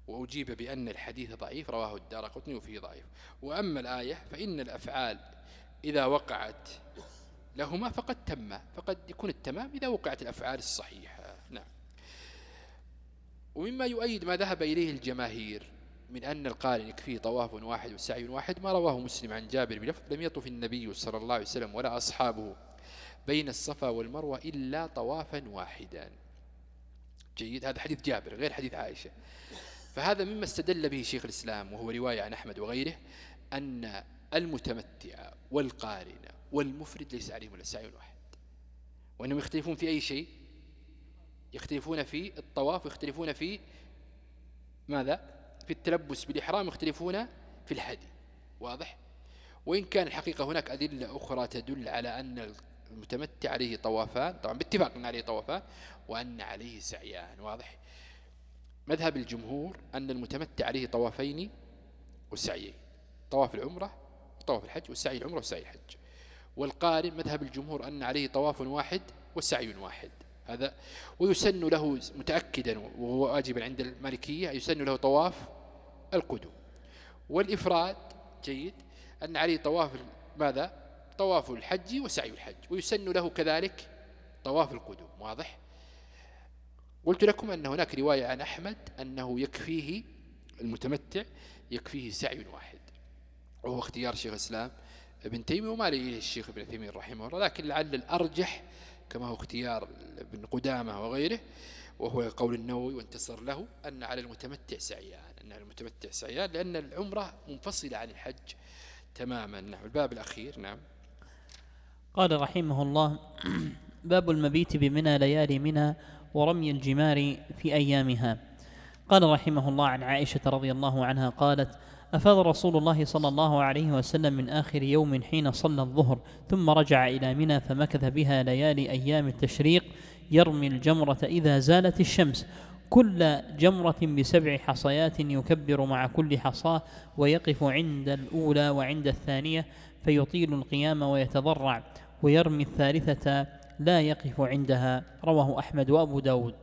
وأجيب بأن الحديث ضعيف رواه الدار قطني وفيه ضعيف. وأما الآية فإن الأفعال إذا وقعت لهما فقد تم فقد يكون التمام إذا وقعت الأفعال الصحيحة. ومما يؤيد ما ذهب إليه الجماهير من أن القارن يكفيه طواف واحد وسعي واحد ما رواه مسلم عن جابر بلفظ لم يطف النبي صلى الله عليه وسلم ولا أصحابه بين الصفا والمروة إلا طوافا واحدا. جيد هذا حديث جابر غير حديث عائشة. فهذا مما استدل به شيخ الإسلام وهو رواية عن أحمد وغيره أن المتمتع والقارن والمفرد ليس عليهم إلا سعي واحد وأنهم يختلفون في أي شيء. يختلفون في الطواف ويختلفون في ماذا؟ في التلبس بالإحرام يختلفون في الهدي واضح؟ وإن كان الحقيقة هناك أدلة أخرى تدل على أن المتمتع عليه طوافان طبعا باتفاق أن عليه طوافان وأن عليه سعيان. واضح؟ مذهب الجمهور أن المتمتع عليه طوافين وسعيين طواف العمرة وطواف الحج والسعي العمرة وسعي الحج. والقارن مذهب الجمهور أن عليه طواف واحد وسعي واحد. هذا. ويسن له متأكدا وهو واجبا عند المالكية يسن له طواف القدوم. والإفراد جيد أن عليه طواف ماذا؟ طواف الحج وسعي الحج. ويسن له كذلك طواف القدوم واضح؟ قلت لكم أن هناك رواية عن أحمد أنه يكفيه المتمتع يكفيه سعي واحد وهو اختيار شيخ الإسلام ابن تيمية وما لي الشيخ ابن تيمية رحمه الله لكن لعل الأرجح كما هو اختيار ابن قدامة وغيره وهو قول النووي وانتصر له أن على المتمتع سعيان أن على المتمتع سعيان لأن العمرة منفصلة عن الحج تماما. نعم الباب الأخير نعم. قال رحمه الله باب المبيت بمنى ليالي منى ورمي الجمار في أيامها. قال رحمه الله عن عائشة رضي الله عنها قالت أفاض رسول الله صلى الله عليه وسلم من آخر يوم حين صلى الظهر ثم رجع إلى منى فمكث بها ليالي أيام التشريق يرمي الجمرة إذا زالت الشمس. كل جمرة بسبع حصيات يكبر مع كل حصاة ويقف عند الأولى وعند الثانية فيطيل القيام ويتضرع ويرمي الثالثة لا يقف عندها. رواه أحمد وأبو داود.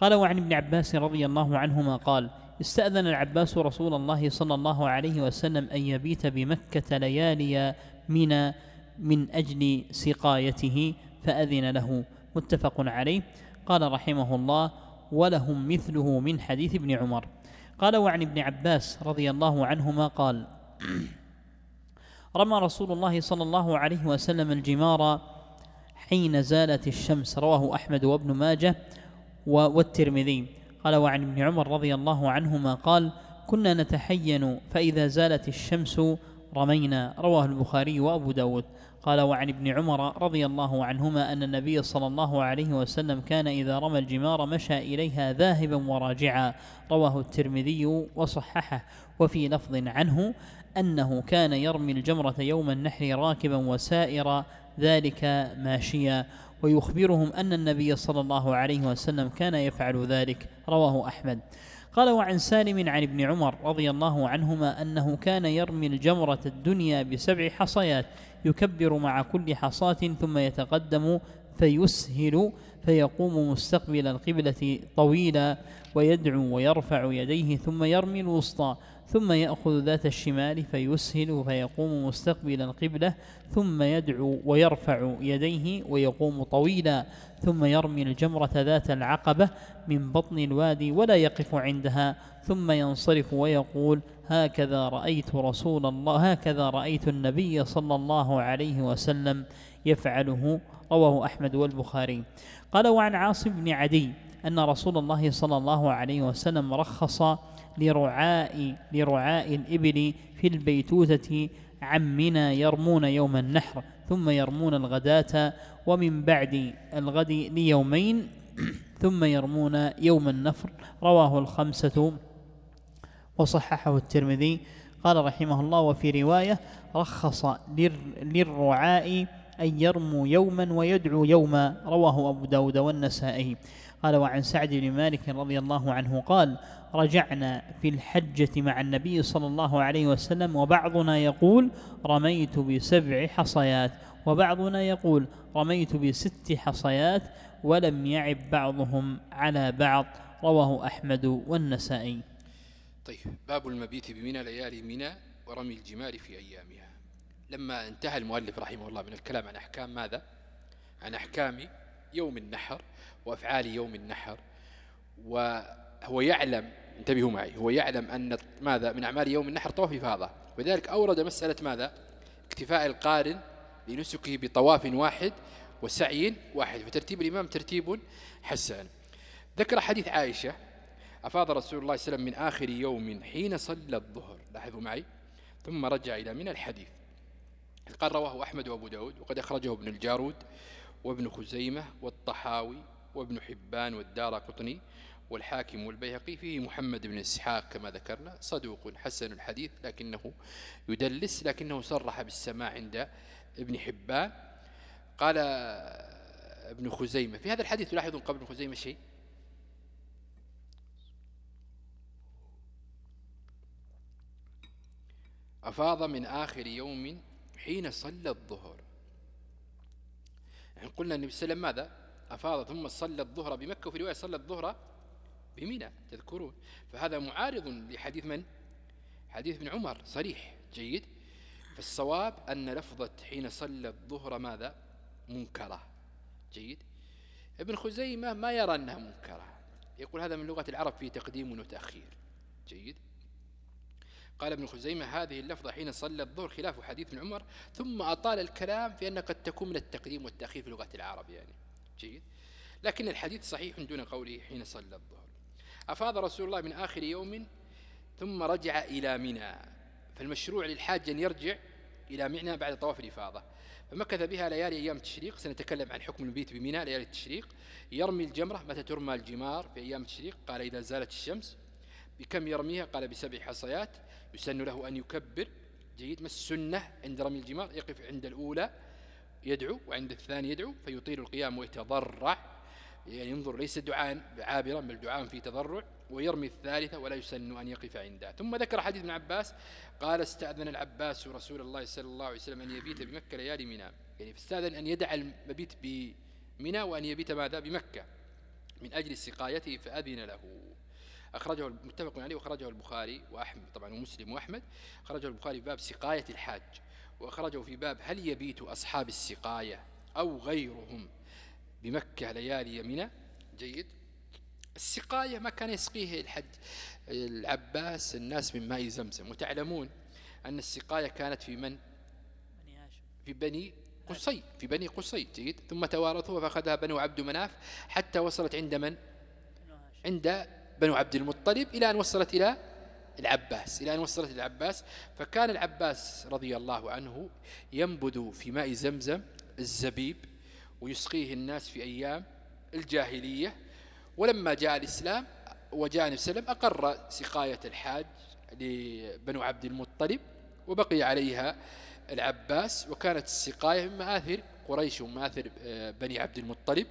قال وعن ابن عباس رضي الله عنهما قال استأذن العباس رسول الله صلى الله عليه وسلم أن يبيت بمكة ليالي من من أجل سقايته فأذن له. متفق عليه. قال رحمه الله ولهم مثله من حديث ابن عمر قال وعن ابن عباس رضي الله عنهما قال رمى رسول الله صلى الله عليه وسلم الجمار حين زالت الشمس رواه أحمد وابن ماجه والترمذي. قال وعن ابن عمر رضي الله عنهما قال كنا نتحين فإذا زالت الشمس رمينا رواه البخاري وأبو داود. قال وعن ابن عمر رضي الله عنهما أن النبي صلى الله عليه وسلم كان إذا رمى الجمار مشى إليها ذاهبا وراجعا رواه الترمذي وصححه. وفي لفظ عنه أنه كان يرمي الجمرة يوم النحر راكبا وسائر ذلك ماشيا. ويخبرهم أن النبي صلى الله عليه وسلم كان يفعل ذلك. رواه أحمد. قال وعن سالم عن ابن عمر رضي الله عنهما أنه كان يرمي الجمرة الدنيا بسبع حصيات يكبر مع كل حصاة ثم يتقدم فيسهل فيقوم مستقبل القبلة طويلا ويدعو ويرفع يديه ثم يرمي الوسطى ثم يأخذ ذات الشمال فيسهل فيقوم مستقبل القبلة ثم يدعو ويرفع يديه ويقوم طويلا ثم يرمي الجمرة ذات العقبة من بطن الوادي ولا يقف عندها ثم ينصرف ويقول هكذا رأيت رسول الله هكذا رأيت النبي صلى الله عليه وسلم يفعله رواه أحمد والبخاري. قال وعن عاصم بن عدي أن رسول الله صلى الله عليه وسلم رخص لرعاء لرعاء الإبل في البيتوتة عمنا يرمون يوم النحر ثم يرمون الغداة ومن بعد الغد ليومين ثم يرمون يوم النفر. رواه الخمسة وصححه الترمذي. قال رحمه الله وفي رواية رخص للرعاء أن يرموا يوما ويدعو يوما. رواه أبو داود والنسائي. قال وعن سعد بن مالك رضي الله عنه قال رجعنا في الحجة مع النبي صلى الله عليه وسلم وبعضنا يقول رميت بسبع حصيات وبعضنا يقول رميت بست حصيات ولم يعب بعضهم على بعض. رواه أحمد والنسائي. طيب باب المبيت بمنى ليالي منى ورمي الجمار في أيامها. لما انتهى المؤلف رحمه الله من الكلام عن أحكام ماذا؟ عن أحكام يوم النحر وأفعال يوم النحر وهو يعلم انتبهوا معي هو يعلم أن ماذا؟ من أعمال يوم النحر طواف إفاضة وذلك أورد مسألة ماذا؟ اكتفاء القارن لنسكه بطواف واحد وسعي واحد فترتيب الإمام ترتيب حسن. ذكر حديث عائشة أفاض رسول الله صلى الله عليه وسلم من آخر يوم حين صلى الظهر. لاحظوا معي؟ ثم رجع إلى من الحديث. قال رواه أحمد وأبو داود وقد أخرجه ابن الجارود وابن خزيمة والطحاوي وابن حبان والدار قطني والحاكم والبيهقي فيه محمد بن إسحاق كما ذكرنا صدوق حسن الحديث لكنه يدلس لكنه صرح بالسماع عند ابن حبان. قال ابن خزيمة في هذا الحديث تلاحظون قبل ابن خزيمة شيء؟ أفاض من آخر يوم حين صلى الظهر. يعني قلنا النبي صلى الله عليه وسلم ماذا؟ أفاض ثم صلى الظهر بمكة وفي رواية صلى الظهر بمنى تذكرون. فهذا معارض لحديث من؟ حديث ابن عمر صريح جيد. فالصواب أن لفظة حين صلى الظهر ماذا؟ منكرة. جيد. ابن خزيمة ما يرى أنها منكرة. يقول هذا من لغة العرب في تقديم وتأخير. جيد. قال ابن خزيمة هذه اللفظة حين صلى الظهر خلاف حديث ابن عمر ثم أطال الكلام في أنها قد تكون من التقديم والتأخير في لغة العرب يعني. جيد. لكن الحديث صحيح دون قوله حين صلى الظهر. أفاض رسول الله من آخر يوم ثم رجع إلى منى. فالمشروع للحاج أن يرجع إلى منى بعد طواف الإفاضة. فمكث بها ليالي أيام التشريق. سنتكلم عن حكم المبيت بمنى ليالي التشريق. يرمي الجمرة متى ترمى الجمار في أيام التشريق؟ قال إذا زالت الشمس بكم يرميها؟ قال بسبع حصيات. يسن له أن يكبر. جيد. ما السنة عند رمي الجمار؟ يقف عند الأولى يدعو وعند الثاني يدعو فيطيل القيام ويتضرع. يعني ينظر ليس دعاء عابرا بل دعاء في تضرع ويرمي الثالثة ولا يسن أن يقف عندها ثم ذكر حديث ابن عباس قال استأذن العباس رسول الله صلى الله عليه وسلم أن يبيت بمكة ليالي منى. يعني فاستأذن أن يدع المبيت بمنى وأن يبيت ماذا؟ بمكة. من أجل سقايته فأذن له. أخرجه متفق عليه وأخرجه البخاري وأحمد طبعا ومسلم وأحمد. أخرجه البخاري في باب سقاية الحاج وأخرجه في باب هل يبيت أصحاب السقاية أو غيرهم؟ بمكة ليالي منى جيد. السقاية ما كان يسقيه الحج العباس الناس من ماء زمزم. وتعلمون أن السقاية كانت في من؟ في بني قصي في بني قصي. جيد. ثم توارثوا فأخذها بنو عبد مناف حتى وصلت عند من؟ عند بنو عبد المطلب إلى أن وصلت إلى العباس. إلى أن وصلت العباس فكان العباس رضي الله عنه ينبذ في ماء زمزم الزبيب. ويسقيه الناس في أيام الجاهلية. ولما جاء الإسلام وجاء النبي صلى الله عليه وسلم أقر سقاية الحاج لبنو عبد المطلب وبقي عليها العباس. وكانت السقاية من مآثر قريش ومآثر آه، بني عبد المطلب.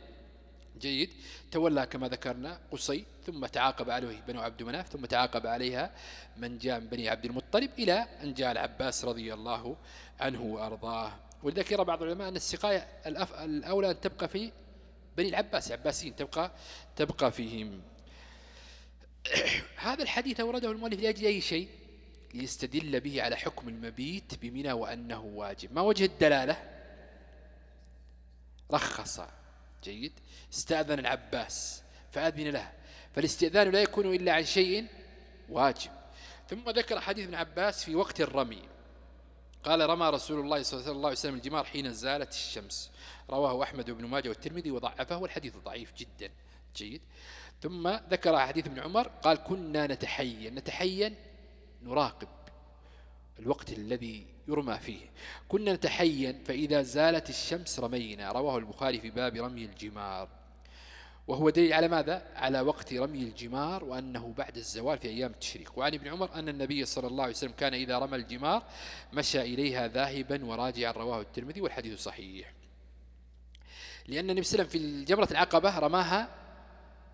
جيد. تولى كما ذكرنا قصي ثم تعاقب عليه بنو عبد مناف ثم تعاقب عليها من جاء من بني عبد المطلب إلى أن جاء العباس رضي الله عنه وأرضاه. ولذلك يرى بعض العلماء أن السقاية الأولى أن تبقى في بني العباس العباسيين تبقى تبقى فيهم. هذا الحديث أورده المؤلف لأجل أي شيء؟ ليستدل به على حكم المبيت بمنى وأنه واجب. ما وجه الدلالة؟ رخص. جيد. استأذن العباس فأذن له. فالاستئذان لا يكون إلا عن شيء واجب. ثم ذكر حديث ابن عباس في وقت الرمي. قال رمى رسول الله صلى الله عليه وسلم الجمار حين زالت الشمس. رواه أحمد بن ماجه والترمذي وضعفه والحديث ضعيف جدا. جيد. ثم ذكر حديث ابن عمر قال كنا نتحين نتحين نراقب الوقت الذي يرمى فيه. كنا نتحين فإذا زالت الشمس رمينا. رواه البخاري في باب رمي الجمار. وهو دليل على ماذا؟ على وقت رمي الجمار وأنه بعد الزوال في أيام التشريق. وعن ابن عمر أن النبي صلى الله عليه وسلم كان إذا رمى الجمار مشى إليها ذاهبا وراجعا رواه الترمذي والحديث صحيح. لأن النبي صلى الله عليه وسلم في الجمرة العقبة رماها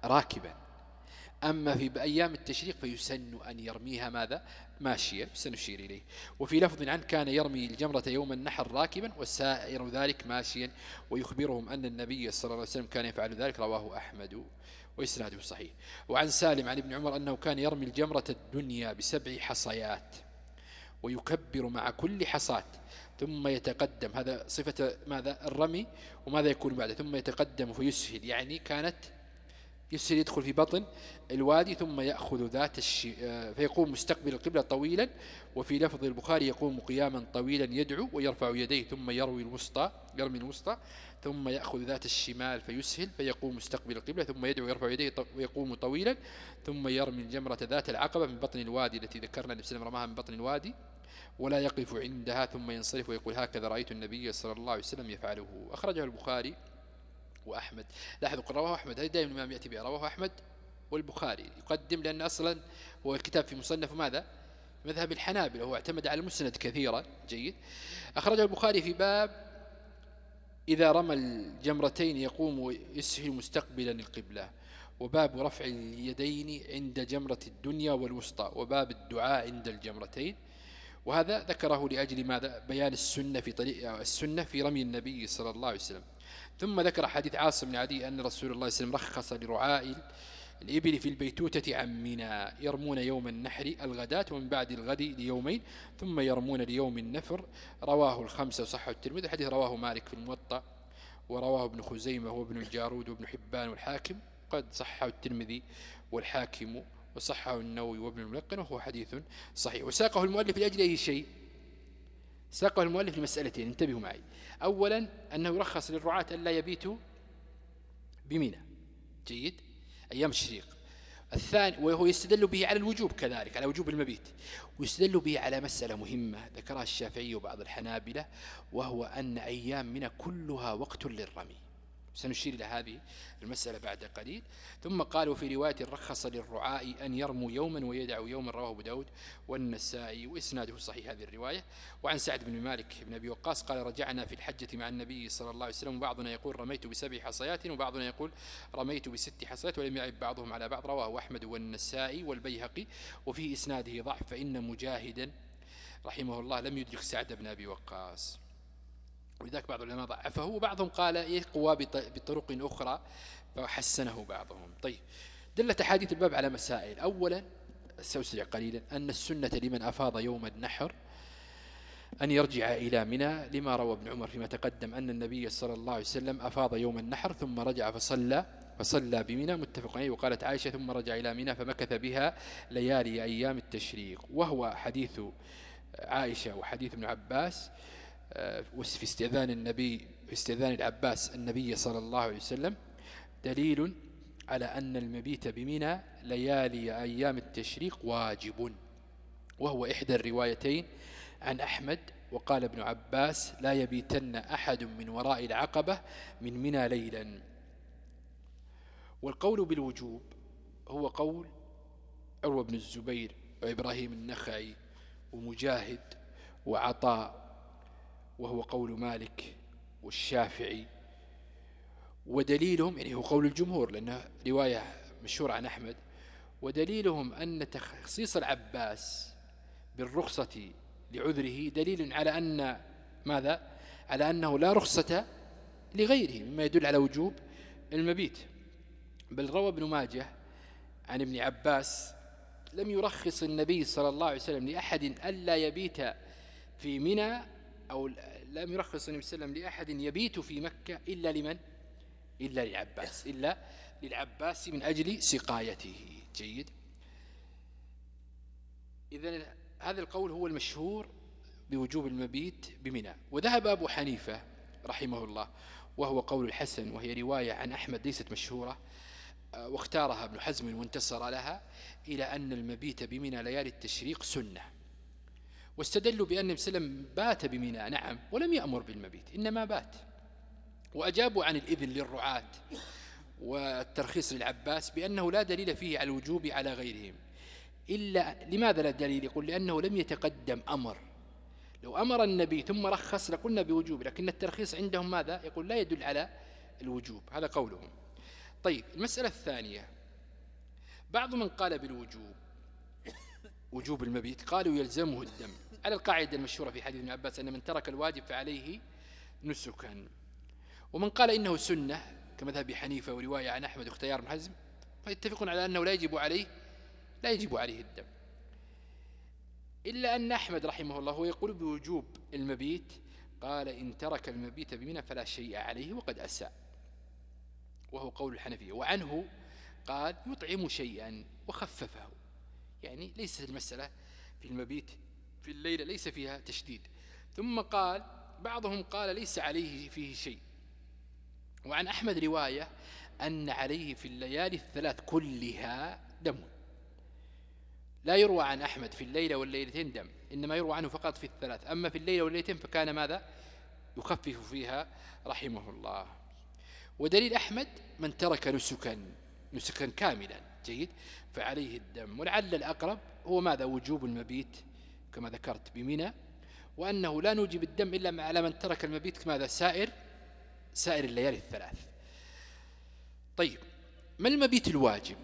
راكبا. أما في أيام التشريق فيسن أن يرميها ماذا؟ ماشيا سنشير إليه. وفي لفظ عنه كان يرمي الجمرة يوم النحر راكبا والسائر ذلك ماشيا ويخبرهم أن النبي صلى الله عليه وسلم كان يفعل ذلك رواه أحمد. وإسناده صحيح. وعن سالم عن ابن عمر أنه كان يرمي الجمرة الدنيا بسبع حصيات ويكبر مع كل حصاة ثم يتقدم. هذا صفة ماذا؟ الرمي وماذا يكون بعد ثم يتقدم فيسهل. يعني كانت يسهل يدخل في بطن الوادي ثم يأخذ ذات الشي آه، فيقوم مستقبل القبلة طويلا وفي لفظ البخاري يقوم قياما طويلا يدعو ويرفع يديه ثم يروي الوسطى يرمي الوسطى ثم يأخذ ذات الشمال فيسهل فيقوم مستقبل القبلة ثم يدعو ويرفع يديه ويقوم طويلا ثم يرمي الجمرة ذات العقبة من بطن الوادي التي ذكرنا النبي صلى الله عليه وسلم رماها من بطن الوادي ولا يقف عندها ثم ينصرف ويقول هكذا رأيت النبي صلى الله عليه وسلم يفعله. أخرجه البخاري وأحمد. لاحظوا رواه أحمد. هذا دائما الإمام يأتي به رواه أحمد والبخاري. يقدم لأن أصلا هو الكتاب في مصنف ماذا؟ مذهب الحنابلة. هو اعتمد على المسند كثيرا. جيد. أخرجه البخاري في باب إذا رمى الجمرتين يقوم ويسهل مستقبلا القبلة. وباب رفع اليدين عند جمرة الدنيا والوسطى. وباب الدعاء عند الجمرتين. وهذا ذكره لأجل ماذا؟ بيان السنة في طريق السنة في رمي النبي صلى الله عليه وسلم. ثم ذكر حديث عاصم بن عدي أن رسول الله صلى الله عليه وسلم رخص لرعاء الإبل في البيتوتة عن منى يرمون يوم النحر الغداة ومن بعد الغد ليومين ثم يرمون ليوم النفر. رواه الخمسة وصحه الترمذي الحديث رواه مالك في الموطأ ورواه ابن خزيمة وابن الجارود وابن حبان والحاكم. قد صحه الترمذي والحاكم وصحه النووي وابن الملقن وهو حديث صحيح. وساقه المؤلف لأجل أي شيء. ساقه المؤلف لمسألتين انتبهوا معي. أولا أنه يرخص للرعاة ألا يبيتوا بمنى. جيد؟ أيام الشريق. الثاني وهو يستدل به على الوجوب كذلك على وجوب المبيت. ويستدل به على مسألة مهمة ذكرها الشافعي وبعض الحنابلة وهو أن أيام من كلها وقت للرمي. سنشير إلى هذه المسألة بعد قليل. ثم قال وفي رواية رخص للرعاء أن يرموا يوما ويدعوا يوما رواه أبو داود والنسائي وإسناده صحيح هذه الرواية. وعن سعد بن مالك بن أبي وقاص قال رجعنا في الحجة مع النبي صلى الله عليه وسلم وبعضنا يقول رميت بسبع حصيات وبعضنا يقول رميت بست حصيات ولم يعب بعضهم على بعض. رواه أحمد والنسائي والبيهقي. وفي إسناده ضعف فإن مجاهدا رحمه الله لم يدرك سعد بن أبي وقاص. ولذلك بعض العلماء ضعفه وبعضهم قال يقوى بطرق أخرى فحسنه بعضهم. طيب دلت أحاديث الباب على مسائل. أولا سأسرع قليلا أن السنة لمن أفاض يوم النحر أن يرجع إلى منى لما روى ابن عمر فيما تقدم أن النبي صلى الله عليه وسلم أفاض يوم النحر ثم رجع فصلى فصلى بمنى متفق عليه. وقالت عائشة ثم رجع إلى منى فمكث بها ليالي أيام التشريق. وهو حديث عائشة وحديث ابن عباس. في استئذان النبي في استئذان العباس النبي صلى الله عليه وسلم دليل على أن المبيت بمنى ليالي أيام التشريق واجب. وهو إحدى الروايتين عن أحمد وقال ابن عباس لا يبيتن أحد من وراء العقبة من منى ليلا. والقول بالوجوب هو قول عروة بن الزبير وإبراهيم النخعي ومجاهد وعطاء وهو قول مالك والشافعي. ودليلهم يعني هو قول الجمهور لأنه رواية مشهورة عن أحمد. ودليلهم أن تخصيص العباس بالرخصة لعذره دليل على أن ماذا؟ على أنه لا رخصة لغيره مما يدل على وجوب المبيت. بل روى ابن ماجه عن ابن عباس لم يرخص النبي صلى الله عليه وسلم لأحد ألا يبيت في منى أو لم يرخص النبي صلى الله عليه وسلم لأحد يبيت في مكة إلا لمن؟ إلا للعباس. إلا للعباس من أجل سقايته. جيد. إذن هذا القول هو المشهور بوجوب المبيت بمنى. وذهب أبو حنيفة رحمه الله وهو قول الحسن وهي رواية عن أحمد ليست مشهورة واختارها ابن حزم وانتصر لها إلى أن المبيت بمنى ليالي التشريق سنة. واستدلوا بأن وسلم بات بمنى. نعم. ولم يأمر بالمبيت. إنما بات. وأجابوا عن الإذن للرعاة والترخيص للعباس بأنه لا دليل فيه على الوجوب على غيرهم. إلا لماذا لا دليل؟ يقول لأنه لم يتقدم أمر. لو أمر النبي ثم رخص لقلنا بوجوب لكن الترخيص عندهم ماذا؟ يقول لا يدل على الوجوب. هذا قولهم. طيب المسألة الثانية. بعض من قال بالوجوب وجوب المبيت قالوا يلزمه الدم. على القاعدة المشهورة في حديث ابن عباس أن من ترك الواجب فعليه نسكا. ومن قال إنه سنة كمذهب حنيفة ورواية عن أحمد واختيار بن حزم فيتفقون على أنه لا يجب عليه لا يجب عليه الدم. إلا أن أحمد رحمه الله هو يقول بوجوب المبيت قال إن ترك المبيت بمنى فلا شيء عليه وقد أساء. وهو قول الحنفية. وعنه قال يطعم شيئا وخففه. يعني ليست المسألة في المبيت في الليلة ليس فيها تشديد. ثم قال بعضهم قال ليس عليه فيه شيء. وعن أحمد رواية أن عليه في الليالي الثلاث كلها دم. لا يروى عن أحمد في الليلة والليلتين دم إنما يروى عنه فقط في الثلاث. أما في الليلة والليلتين فكان ماذا؟ يخفف فيها رحمه الله. ودليل أحمد من ترك نسكا نسكا كاملا جيد فعليه الدم. ولعل الأقرب هو ماذا؟ وجوب المبيت كما ذكرت بمنى وأنه لا نوجب الدم إلا على من ترك المبيت ماذا سائر سائر الليالي الثلاث. طيب ما المبيت الواجب؟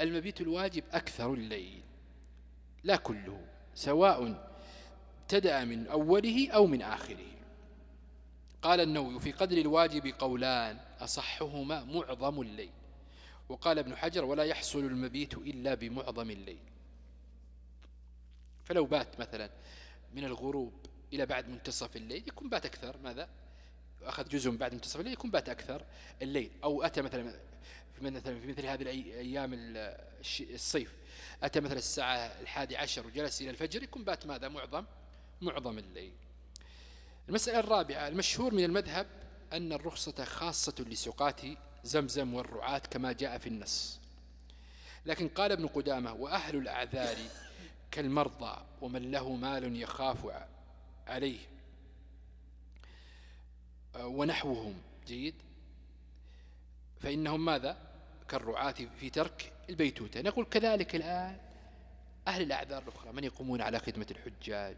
المبيت الواجب أكثر الليل لا كله سواء ابتدأ من أوله أو من آخره. قال النووي في قدر الواجب قولان أصحهما معظم الليل. وقال ابن حجر ولا يحصل المبيت إلا بمعظم الليل. فلو بات مثلا من الغروب إلى بعد منتصف الليل يكون بات أكثر. ماذا؟ أخذ جزء من بعد منتصف الليل يكون بات أكثر الليل. أو أتى مثلا في مثلا في مثل هذه الأيام الصيف. أتى مثلا الساعة الحادي عشر وجلس إلى الفجر يكون بات ماذا؟ معظم معظم الليل. المسألة الرابعة المشهور من المذهب أن الرخصة خاصة لسقات زمزم والرعاة كما جاء في النص. لكن قال ابن قدامة وأهل الأعذار كالمرضى ومن له مال يخاف عليه. ونحوهم جيد. فإنهم ماذا؟ كالرعاة في ترك البيتوتة. نقول كذلك الآن أهل الأعذار الأخرى من يقومون على خدمة الحجاج؟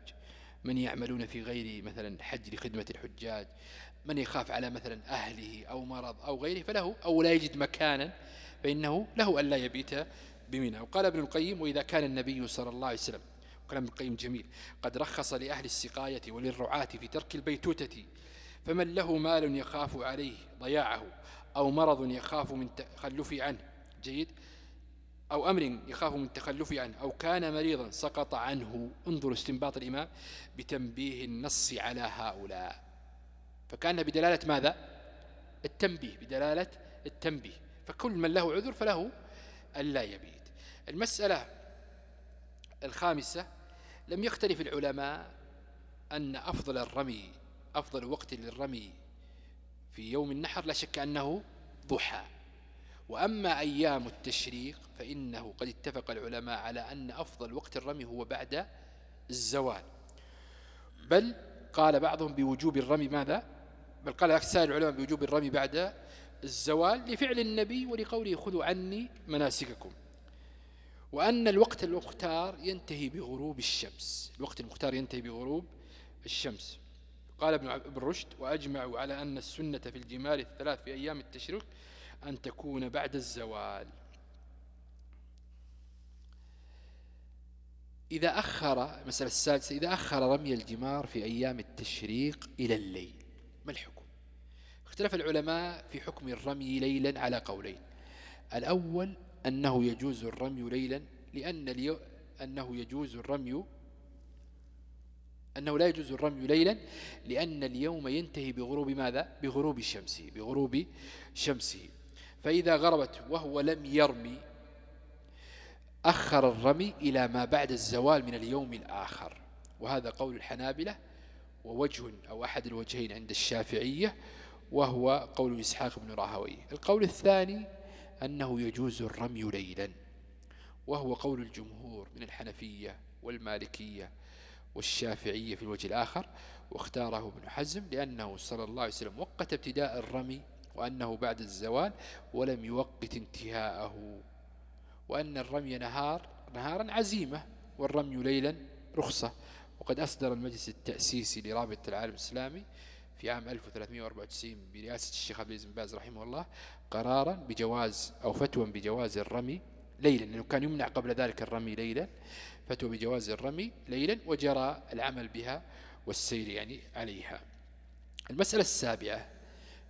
من يعملون في غير مثلا حج لخدمة الحجاج؟ من يخاف على مثلا أهله أو مرض أو غيره؟ فله أو لا يجد مكانا فإنه له أن لا يبيت بمنى وقال ابن القيم وإذا كان النبي صلى الله عليه وسلم وكلام ابن القيم جميل. قد رخص لأهل السقاية وللرعاة في ترك البيتوتة فمن له مال يخاف عليه ضياعه أو مرض يخاف من تخلف عنه. جيد. أو أمر يخاف من التخلف عنه أو كان مريضا سقط عنه. انظر استنباط الإمام بتنبيه النص على هؤلاء. فكان بدلالة ماذا؟ التنبيه بدلالة التنبيه. فكل من له عذر فله ألا يبيت المسألة الخامسة لم يختلف العلماء أن أفضل الرمي أفضل وقت للرمي في يوم النحر لا شك أنه ضحى. وأما أيام التشريق فإنه قد اتفق العلماء على أن أفضل وقت الرمي هو بعد الزوال. بل قال بعضهم بوجوب الرمي ماذا؟ بل قال أكثر العلماء بوجوب الرمي بعد الزوال لفعل النبي ولقوله خذوا عني مناسككم. وأن الوقت المختار ينتهي بغروب الشمس. الوقت المختار ينتهي بغروب الشمس. قال ابن رشد وأجمعوا على أن السنة في الجمال الثلاث في أيام التشريق أن تكون بعد الزوال. إذا أخر مسألة السادسة إذا أخر رمي الجمار في أيام التشريق إلى الليل ما الحكم؟ اختلف العلماء في حكم الرمي ليلا على قولين. الأول أنه يجوز الرمي ليلا لأن اليو أنه يجوز الرمي أنه لا يجوز الرمي ليلا لأن اليوم ينتهي بغروب ماذا؟ بغروب شمسه بغروب شمسه فإذا غربت وهو لم يرمي أخر الرمي إلى ما بعد الزوال من اليوم الآخر. وهذا قول الحنابلة ووجه أو أحد الوجهين عند الشافعية وهو قول إسحاق بن راهوي القول الثاني أنه يجوز الرمي ليلا وهو قول الجمهور من الحنفية والمالكية والشافعية في الوجه الآخر واختاره ابن حزم لأنه صلى الله عليه وسلم وقت ابتداء الرمي وأنه بعد الزوال ولم يوقت انتهاءه. وأن الرمي نهار نهارا عزيمة والرمي ليلا رخصة. وقد أصدر المجلس التأسيسي لرابطة العالم الإسلامي في عام 1394 برئاسة الشيخ عبد العزيز بن باز رحمه الله قرارا بجواز أو فتوى بجواز الرمي ليلا لأنه كان يمنع قبل ذلك الرمي ليلا فتوى بجواز الرمي ليلا وجرى العمل بها والسير يعني عليها. المسألة السابعة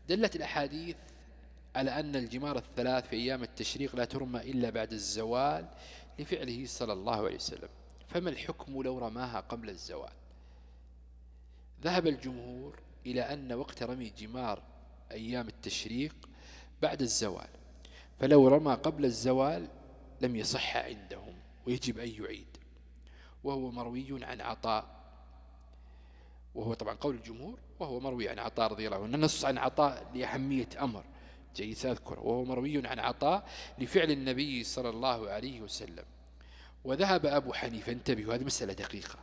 دلت الأحاديث على أن الجمار الثلاث في أيام التشريق لا ترمى إلا بعد الزوال لفعله صلى الله عليه وسلم. فما الحكم لو رماها قبل الزوال؟ ذهب الجمهور إلى أن وقت رمي جمار أيام التشريق بعد الزوال فلو رمى قبل الزوال لم يصح عندهم ويجب أن يعيد. وهو مروي عن عطاء وهو طبعا قول الجمهور وهو مروي عن عطاء رضي الله عنه. نص عن عطاء لأهمية أمر جيد سأذكره وهو مروي عن عطاء لفعل النبي صلى الله عليه وسلم. وذهب أبو حنيفة انتبهوا هذه مسألة دقيقة.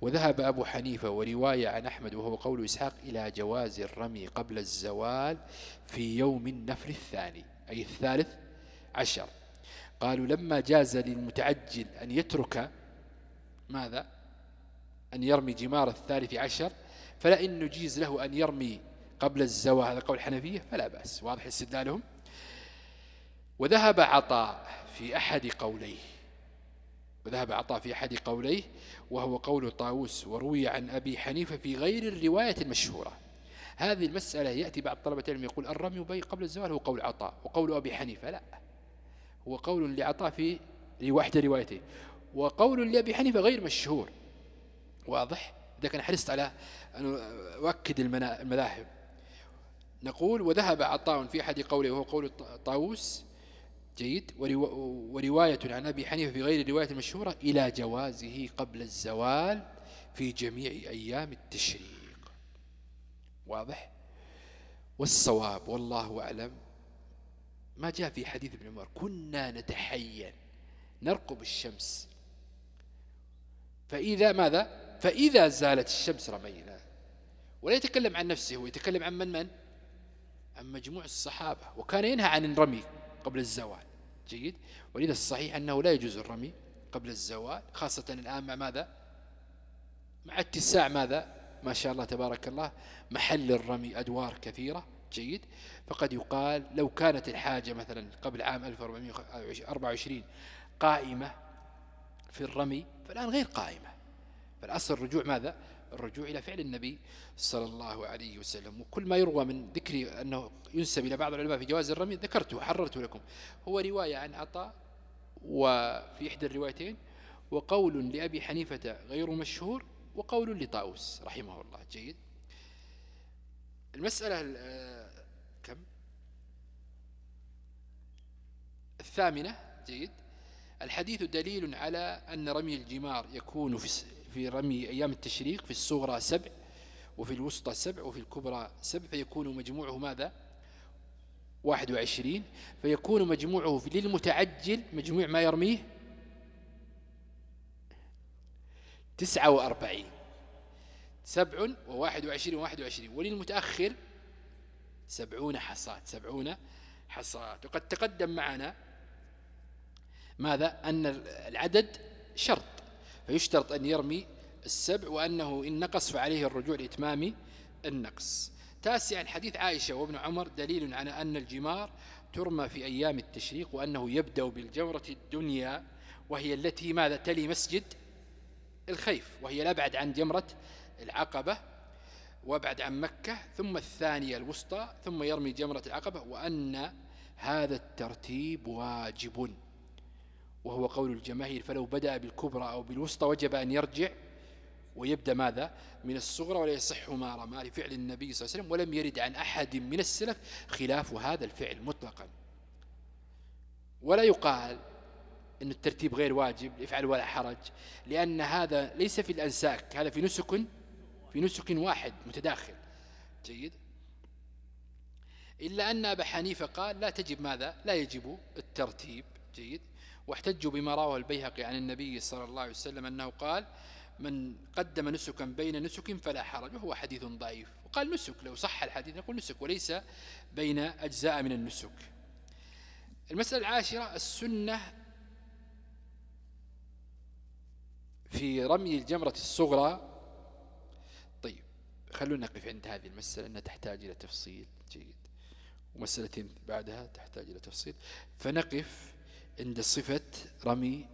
وذهب أبو حنيفة ورواية عن أحمد وهو قول إسحاق إلى جواز الرمي قبل الزوال في يوم النفر الثاني أي الثالث عشر. قالوا لما جاز للمتعجل أن يترك ماذا؟ أن يرمي جمار الثالث عشر فلا إن نجيز له أن يرمي قبل الزواج هذا قول الحنفية فلا بأس واضح استدلالهم. وذهب عطاء في أحد قوليه. وذهب عطاء في أحد قوليه وهو قول طاووس وروي عن أبي حنيفة في غير الرواية المشهورة. هذه المسألة يأتي بعض طلبة العلم يقول الرمي بي قبل الزوال هو قول عطاء وقول أبي حنيفة لا. هو قول لعطاء في واحدة روايته وقول لأبي حنيفة غير مشهور. واضح؟ إذا كان حرصت على أن أؤكد المذاهب. نقول وذهب عطاء في أحد قوله وهو قول طاووس جيد ورواية عن أبي حنيفة في غير الرواية المشهورة إلى جوازه قبل الزوال في جميع أيام التشريق. واضح؟ والصواب والله أعلم. ما جاء في حديث ابن عمر كنا نتحين نرقب الشمس. فإذا ماذا؟ فإذا زالت الشمس رمينا. ولا يتكلم عن نفسه هو يتكلم عن من من؟ عن مجموع الصحابة. وكان ينهى عن الرمي. قبل الزوال. جيد؟ ولذا الصحيح أنه لا يجوز الرمي قبل الزوال خاصة الآن مع ماذا؟ مع اتساع ماذا؟ ما شاء الله تبارك الله محل الرمي أدوار كثيرة. جيد؟ فقد يقال لو كانت الحاجة مثلا قبل عام 1424 قائمة في الرمي فالآن غير قائمة. فالأصل الرجوع ماذا؟ الرجوع إلى فعل النبي صلى الله عليه وسلم. وكل ما يروى من ذكر أنه ينسب إلى بعض العلماء في جواز الرمي ذكرته حررته لكم. هو رواية عن عطاء وفي إحدى الروايتين وقول لأبي حنيفة غير مشهور وقول لطاوس رحمه الله. جيد. المسألة كم؟ الثامنة. جيد. الحديث دليل على أن رمي الجمار يكون في في رمي أيام التشريق في الصغرى سبع وفي الوسطى سبع وفي الكبرى سبع فيكون مجموعه ماذا؟ واحد وعشرين فيكون مجموعه للمتعجل مجموع ما يرميه؟ تسعة وأربعين. سبع وواحد وعشرين وواحد وعشرين. وللمتأخر سبعون حصات سبعون حصات وقد تقدم معنا ماذا؟ أن العدد شرط. فيشترط أن يرمي السبع وأنه إن نقص فعليه الرجوع لإتمام النقص. تاسعا حديث عائشة وابن عمر دليل على أن الجمار ترمى في أيام التشريق وأنه يبدأ بالجمرة الدنيا وهي التي ماذا؟ تلي مسجد الخيف وهي الأبعد عن جمرة العقبة وابعد عن مكة ثم الثانية الوسطى ثم يرمي جمرة العقبة وأن هذا الترتيب واجب. وهو قول الجماهير فلو بدأ بالكبرى أو بالوسطى وجب أن يرجع ويبدأ ماذا؟ من الصغرى ولا يصح ما رمى لفعل النبي صلى الله عليه وسلم ولم يرد عن أحد من السلف خلاف هذا الفعل مطلقا. ولا يقال أن الترتيب غير واجب افعل ولا حرج لأن هذا ليس في الأنساك هذا في نسك في نسك واحد متداخل. جيد؟ إلا أن أبا حنيفة قال لا تجب ماذا؟ لا يجب الترتيب. جيد؟ واحتجوا بما رواه البيهقي عن النبي صلى الله عليه وسلم أنه قال من قدم نسكا بين نسك فلا حرج. وهو حديث ضعيف. وقال نسك لو صح الحديث نقول نسك وليس بين أجزاء من النسك. المسألة العاشرة السنة في رمي الجمرة الصغرى. طيب خلونا نقف عند هذه المسألة أنها تحتاج إلى تفصيل جيد. ومسألتين بعدها تحتاج إلى تفصيل. فنقف عند صفة رمي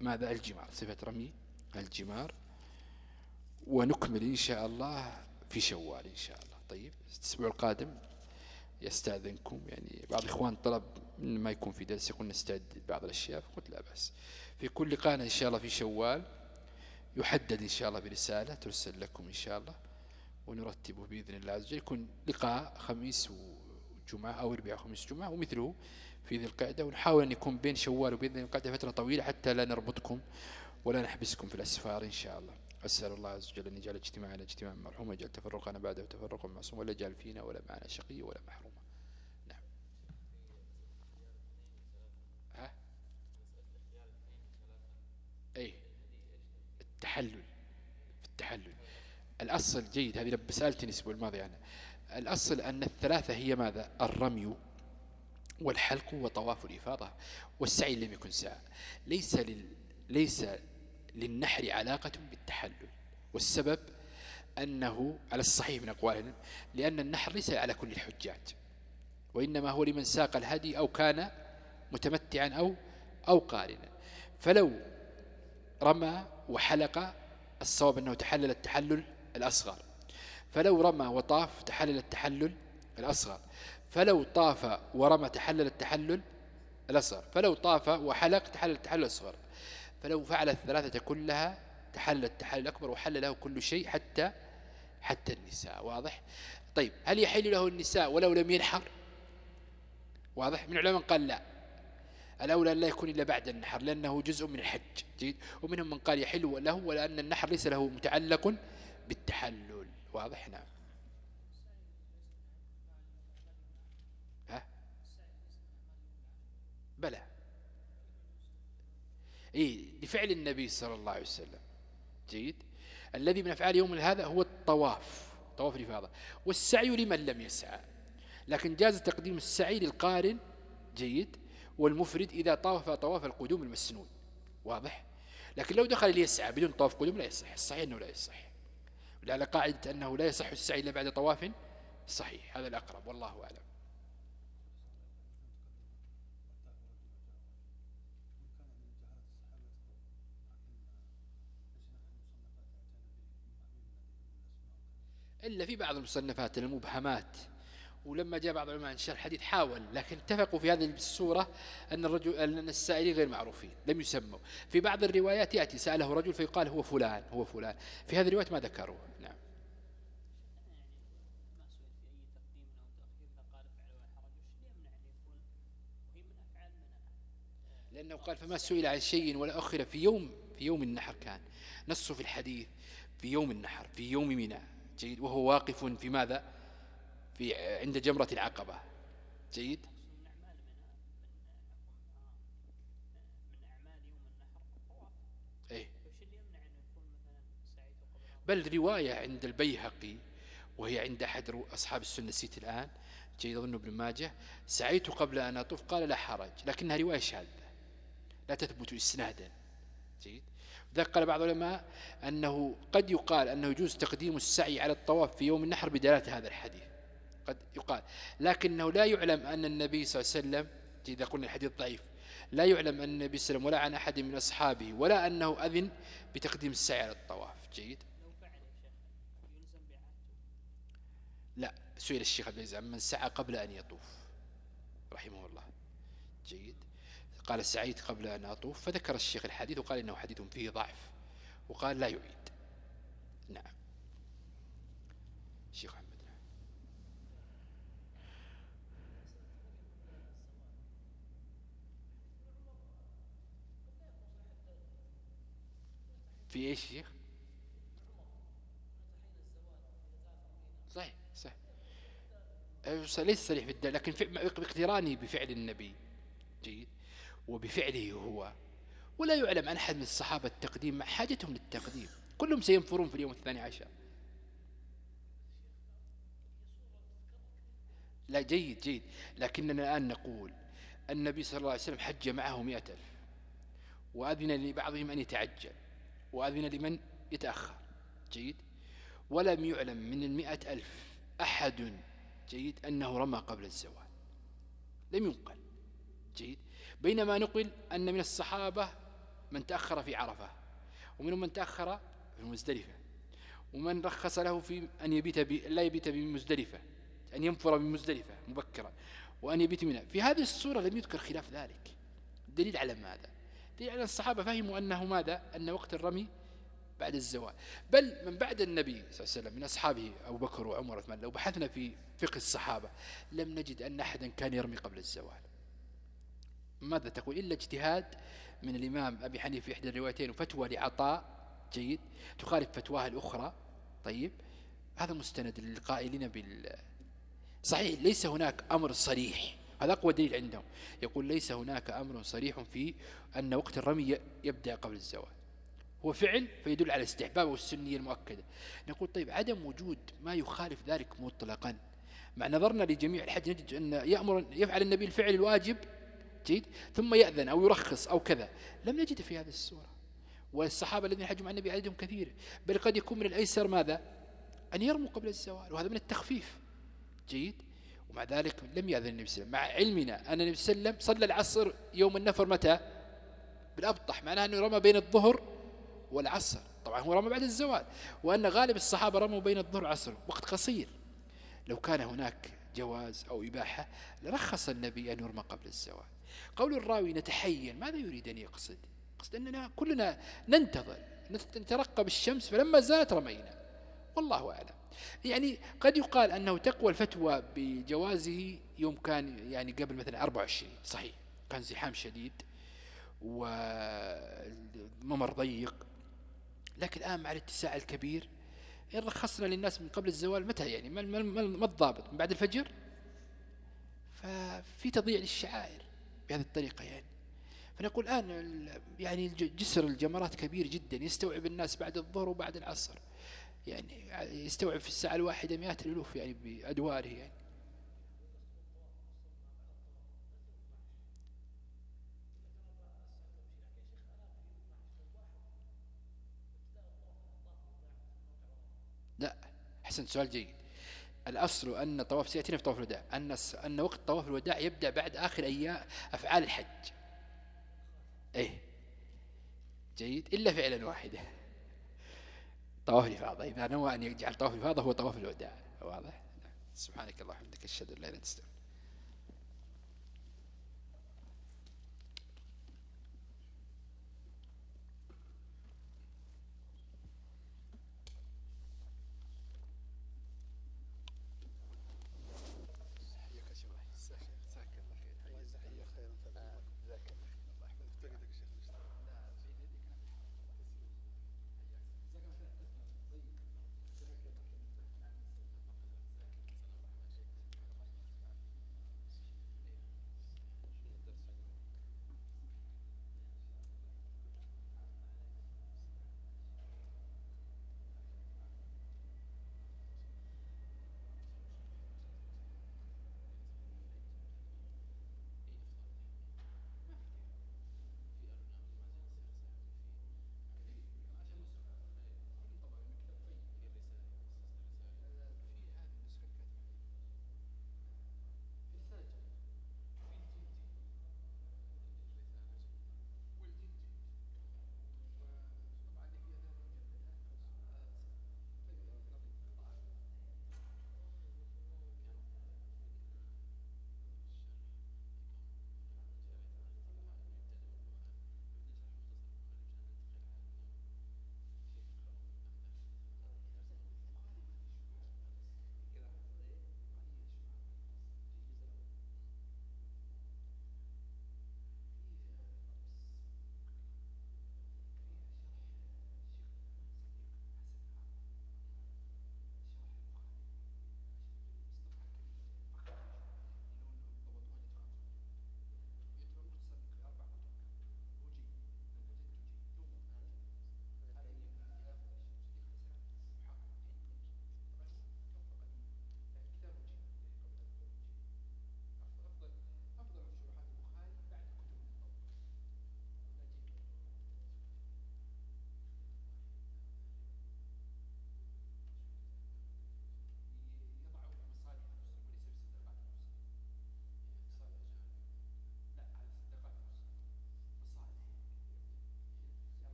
ماذا؟ الجمار. صفة رمي الجمار. ونكمل إن شاء الله في شوال إن شاء الله. طيب الأسبوع القادم يستأذنكم. يعني بعض الإخوان طلب ما يكون في درس يقول نستعد بعض الأشياء فقلت لا بأس. في كل قانة إن شاء الله في شوال يحدد إن شاء الله برسالة ترسل لكم إن شاء الله ونرتبه بإذن الله عز وجل. يكون لقاء خميس وجمعة أو ربيع خميس جمعة ومثله في ذي القعدة. ونحاول أن يكون بين شوال وبين ذي القعدة فترة طويلة حتى لا نربطكم ولا نحبسكم في الأسفار إن شاء الله. أسأل الله عز وجل أن يجعل اجتماعنا اجتماعا مرحوما ويجعل تفرقنا بعده تفرقا معصوما ولا يجعل فينا ولا معنا شقي ولا محروما نعم. ها؟ أي التحلل. التحلل. الأصل جيد. هذه لما سألتني الأسبوع الماضي يعني الأصل أن الثلاثة هي ماذا؟ الرمي والحلق وطواف الإفاضة والسعي لم يكن ساعة. ليس, لل ليس للنحر علاقة بالتحلل. والسبب أنه على الصحيح من أقوالهم لأن النحر ليس على كل الحجاج وإنما هو لمن ساق الهدي أو كان متمتعا أو, أو قارنا. فلو رمى وحلق الصواب أنه تحلل التحلل الأصغر. فلو رمى وطاف تحلل التحلل الأصغر. فلو طاف ورمى تحلل التحلل الأصغر. فلو طاف وحلق تحلل التحلل الأصغر. فلو فعل الثلاثة كلها تحلل التحلل الأكبر وحل له كل شيء حتى حتى النساء. واضح؟ طيب هل يحل له النساء ولو لم ينحر؟ واضح؟ من العلماء قال لا. الأولى لا يكون إلا بعد النحر لأنه جزء من الحج. جيد؟ ومنهم من قال يحل له ولأن النحر ليس له متعلق بالتحلل. واضح نعم. ها؟ بلى. إيه لفعل النبي صلى الله عليه وسلم. جيد. الذي من أفعال يوم هذا هو الطواف طواف الإفاضة. والسعي لمن لم يسعى. لكن جاز تقديم السعي للقارن جيد. والمفرد إذا طاف طواف القدوم المسنون. واضح؟ لكن لو دخل ليسعى بدون طواف قدوم لا يصح. الصحيح أنه لا يصح. على قاعدة أنه لا يصح السعي إلا بعد طواف صحيح. هذا الأقرب والله أعلم. إلا في بعض المصنفات المبهمات ولما جاء بعض العلماء انشر الحديث حاول لكن اتفقوا في هذه السورة أن الرجل أن السائلين غير معروفين لم يسموا. في بعض الروايات يأتي سأله رجل فيقال هو فلان هو فلان. في هذه الروايات ما ذكروه. نعم. لأنه قال فما سئل عن شيء ولا أخر في يوم في يوم النحر كان. نصه في الحديث في يوم النحر في يوم منى. جيد. وهو واقف في ماذا؟ في عند جمرة العقبة. جيد؟ إيه. بل رواية عند البيهقي وهي عند أحد أصحاب السنة نسيت الآن. جيد أظن ابن ماجه. سعيت قبل أن أطوف قال لا حرج لكنها رواية شاذة لا تثبت إسنادا. جيد. ذلك قال بعض العلماء أنه قد يقال أنه يجوز تقديم السعي على الطواف في يوم النحر بدلالة هذا الحديث. قد يقال. لكنه لا يعلم أن النبي صلى الله عليه وسلم إذا قلنا الحديث ضعيف لا يعلم أن النبي صلى الله عليه وسلم ولا عن أحد من أصحابه ولا أنه أذن بتقديم السعي على الطواف. جيد؟ لا سئل الشيخ عبد العزيز من سعى قبل أن يطوف. رحمه الله. جيد. قال سعيت قبل أن أطوف فذكر الشيخ الحديث وقال إنه حديث فيه ضعف وقال لا يعيد. نعم. الشيخ أحمد في إيش شيخ؟ صحيح صحيح. ليس صريح في الدل لكن باقترانه بفعل النبي. جيد. وبفعله هو. ولا يعلم عن أحد من الصحابة التقديم مع حاجتهم للتقديم. كلهم سينفرون في اليوم الثاني عشر. لا جيد جيد. لكننا الآن نقول النبي صلى الله عليه وسلم حج معه مئة ألف. وأذن لبعضهم أن يتعجل. وأذن لمن يتأخر. جيد. ولم يعلم من المئة ألف أحد. جيد. أنه رمى قبل الزوال. لم ينقل. جيد. بينما نقل أن من الصحابة من تأخر في عرفة ومنهم من تأخر في المزدلفة ومن رخص له في أن يبيت لا يبيت بمزدلفة أن ينفر بمزدلفة مبكرا وأن يبيت منها. في هذه الصورة لم يذكر خلاف ذلك. الدليل على ماذا؟ دليل على الصحابة فهموا أنه ماذا؟ أن وقت الرمي بعد الزوال. بل من بعد النبي صلى الله عليه وسلم من أصحابه أبو بكر وعمر وعثمان لو بحثنا في فقه الصحابة لم نجد أن أحدا كان يرمي قبل الزوال. ماذا تقول؟ إلا اجتهاد من الإمام أبي حنيفة في إحدى الروايتين وفتوى لعطاء جيد. تخالف فتواه الأخرى. طيب. هذا مستند للقائلين بال صحيح ليس هناك أمر صريح. هذا أقوى دليل عندهم. يقول ليس هناك أمر صريح في أن وقت الرمي يبدأ قبل الزواج هو فعل فيدل على استحباب والسنية المؤكدة. نقول طيب عدم وجود ما يخالف ذلك مطلقا. مع نظرنا لجميع الحج نجد أن يأمر يفعل النبي الفعل الواجب جيد ثم يأذن أو يرخص أو كذا. لم نجد في هذه السورة والصحابة الذين حجوا مع النبي عددهم كثير. بل قد يكون من الأيسر ماذا؟ أن يرموا قبل الزوال. وهذا من التخفيف. جيد؟ ومع ذلك لم يأذن النبي صلى الله عليه وسلم. مع علمنا أن النبي صلى الله عليه وسلم صلى العصر يوم النفر متى؟ بالأبطح معناه أنه رمى بين الظهر والعصر. طبعا هو رمى بعد الزوال. وأن غالب الصحابة رموا بين الظهر والعصر وقت قصير. لو كان هناك جواز أو إباحة رخص النبي أن يرمى قبل الزوال. قول الراوي نتحين ماذا يريد أن يقصد؟ قصد أننا كلنا ننتظر نترقب الشمس فلما زالت رمينا. والله أعلم. يعني قد يقال أنه تقوى الفتوى بجوازه يوم كان يعني قبل مثلا 24 صحيح. كان زحام شديد وممر ضيق. لكن الآن مع الاتساع الكبير إن رخصنا للناس من قبل الزوال متى يعني؟ ما, ما, الضابط؟ من بعد الفجر؟ ففي تضييع للشعائر بهذه الطريقة يعني. فنقول الآن يعني جسر الجمرات كبير جدا يستوعب الناس بعد الظهر وبعد العصر. يعني يستوعب في الساعة الواحدة مئات الألوف يعني بأدواره يعني. لا أحسن سؤال جيد. الأصل أن طواف سيأتينا في طواف الوداع. أن أن وقت طواف الوداع يبدأ بعد آخر أيام أفعال الحج. إيه. جيد؟ إلا فعلا واحدة. طواف الإفاضة. إذا نوى أن يجعل طواف الإفاضة هو طواف الوداع. واضح؟ سبحانك اللهم وبحمدك أشهد أن لا إله إلا أنت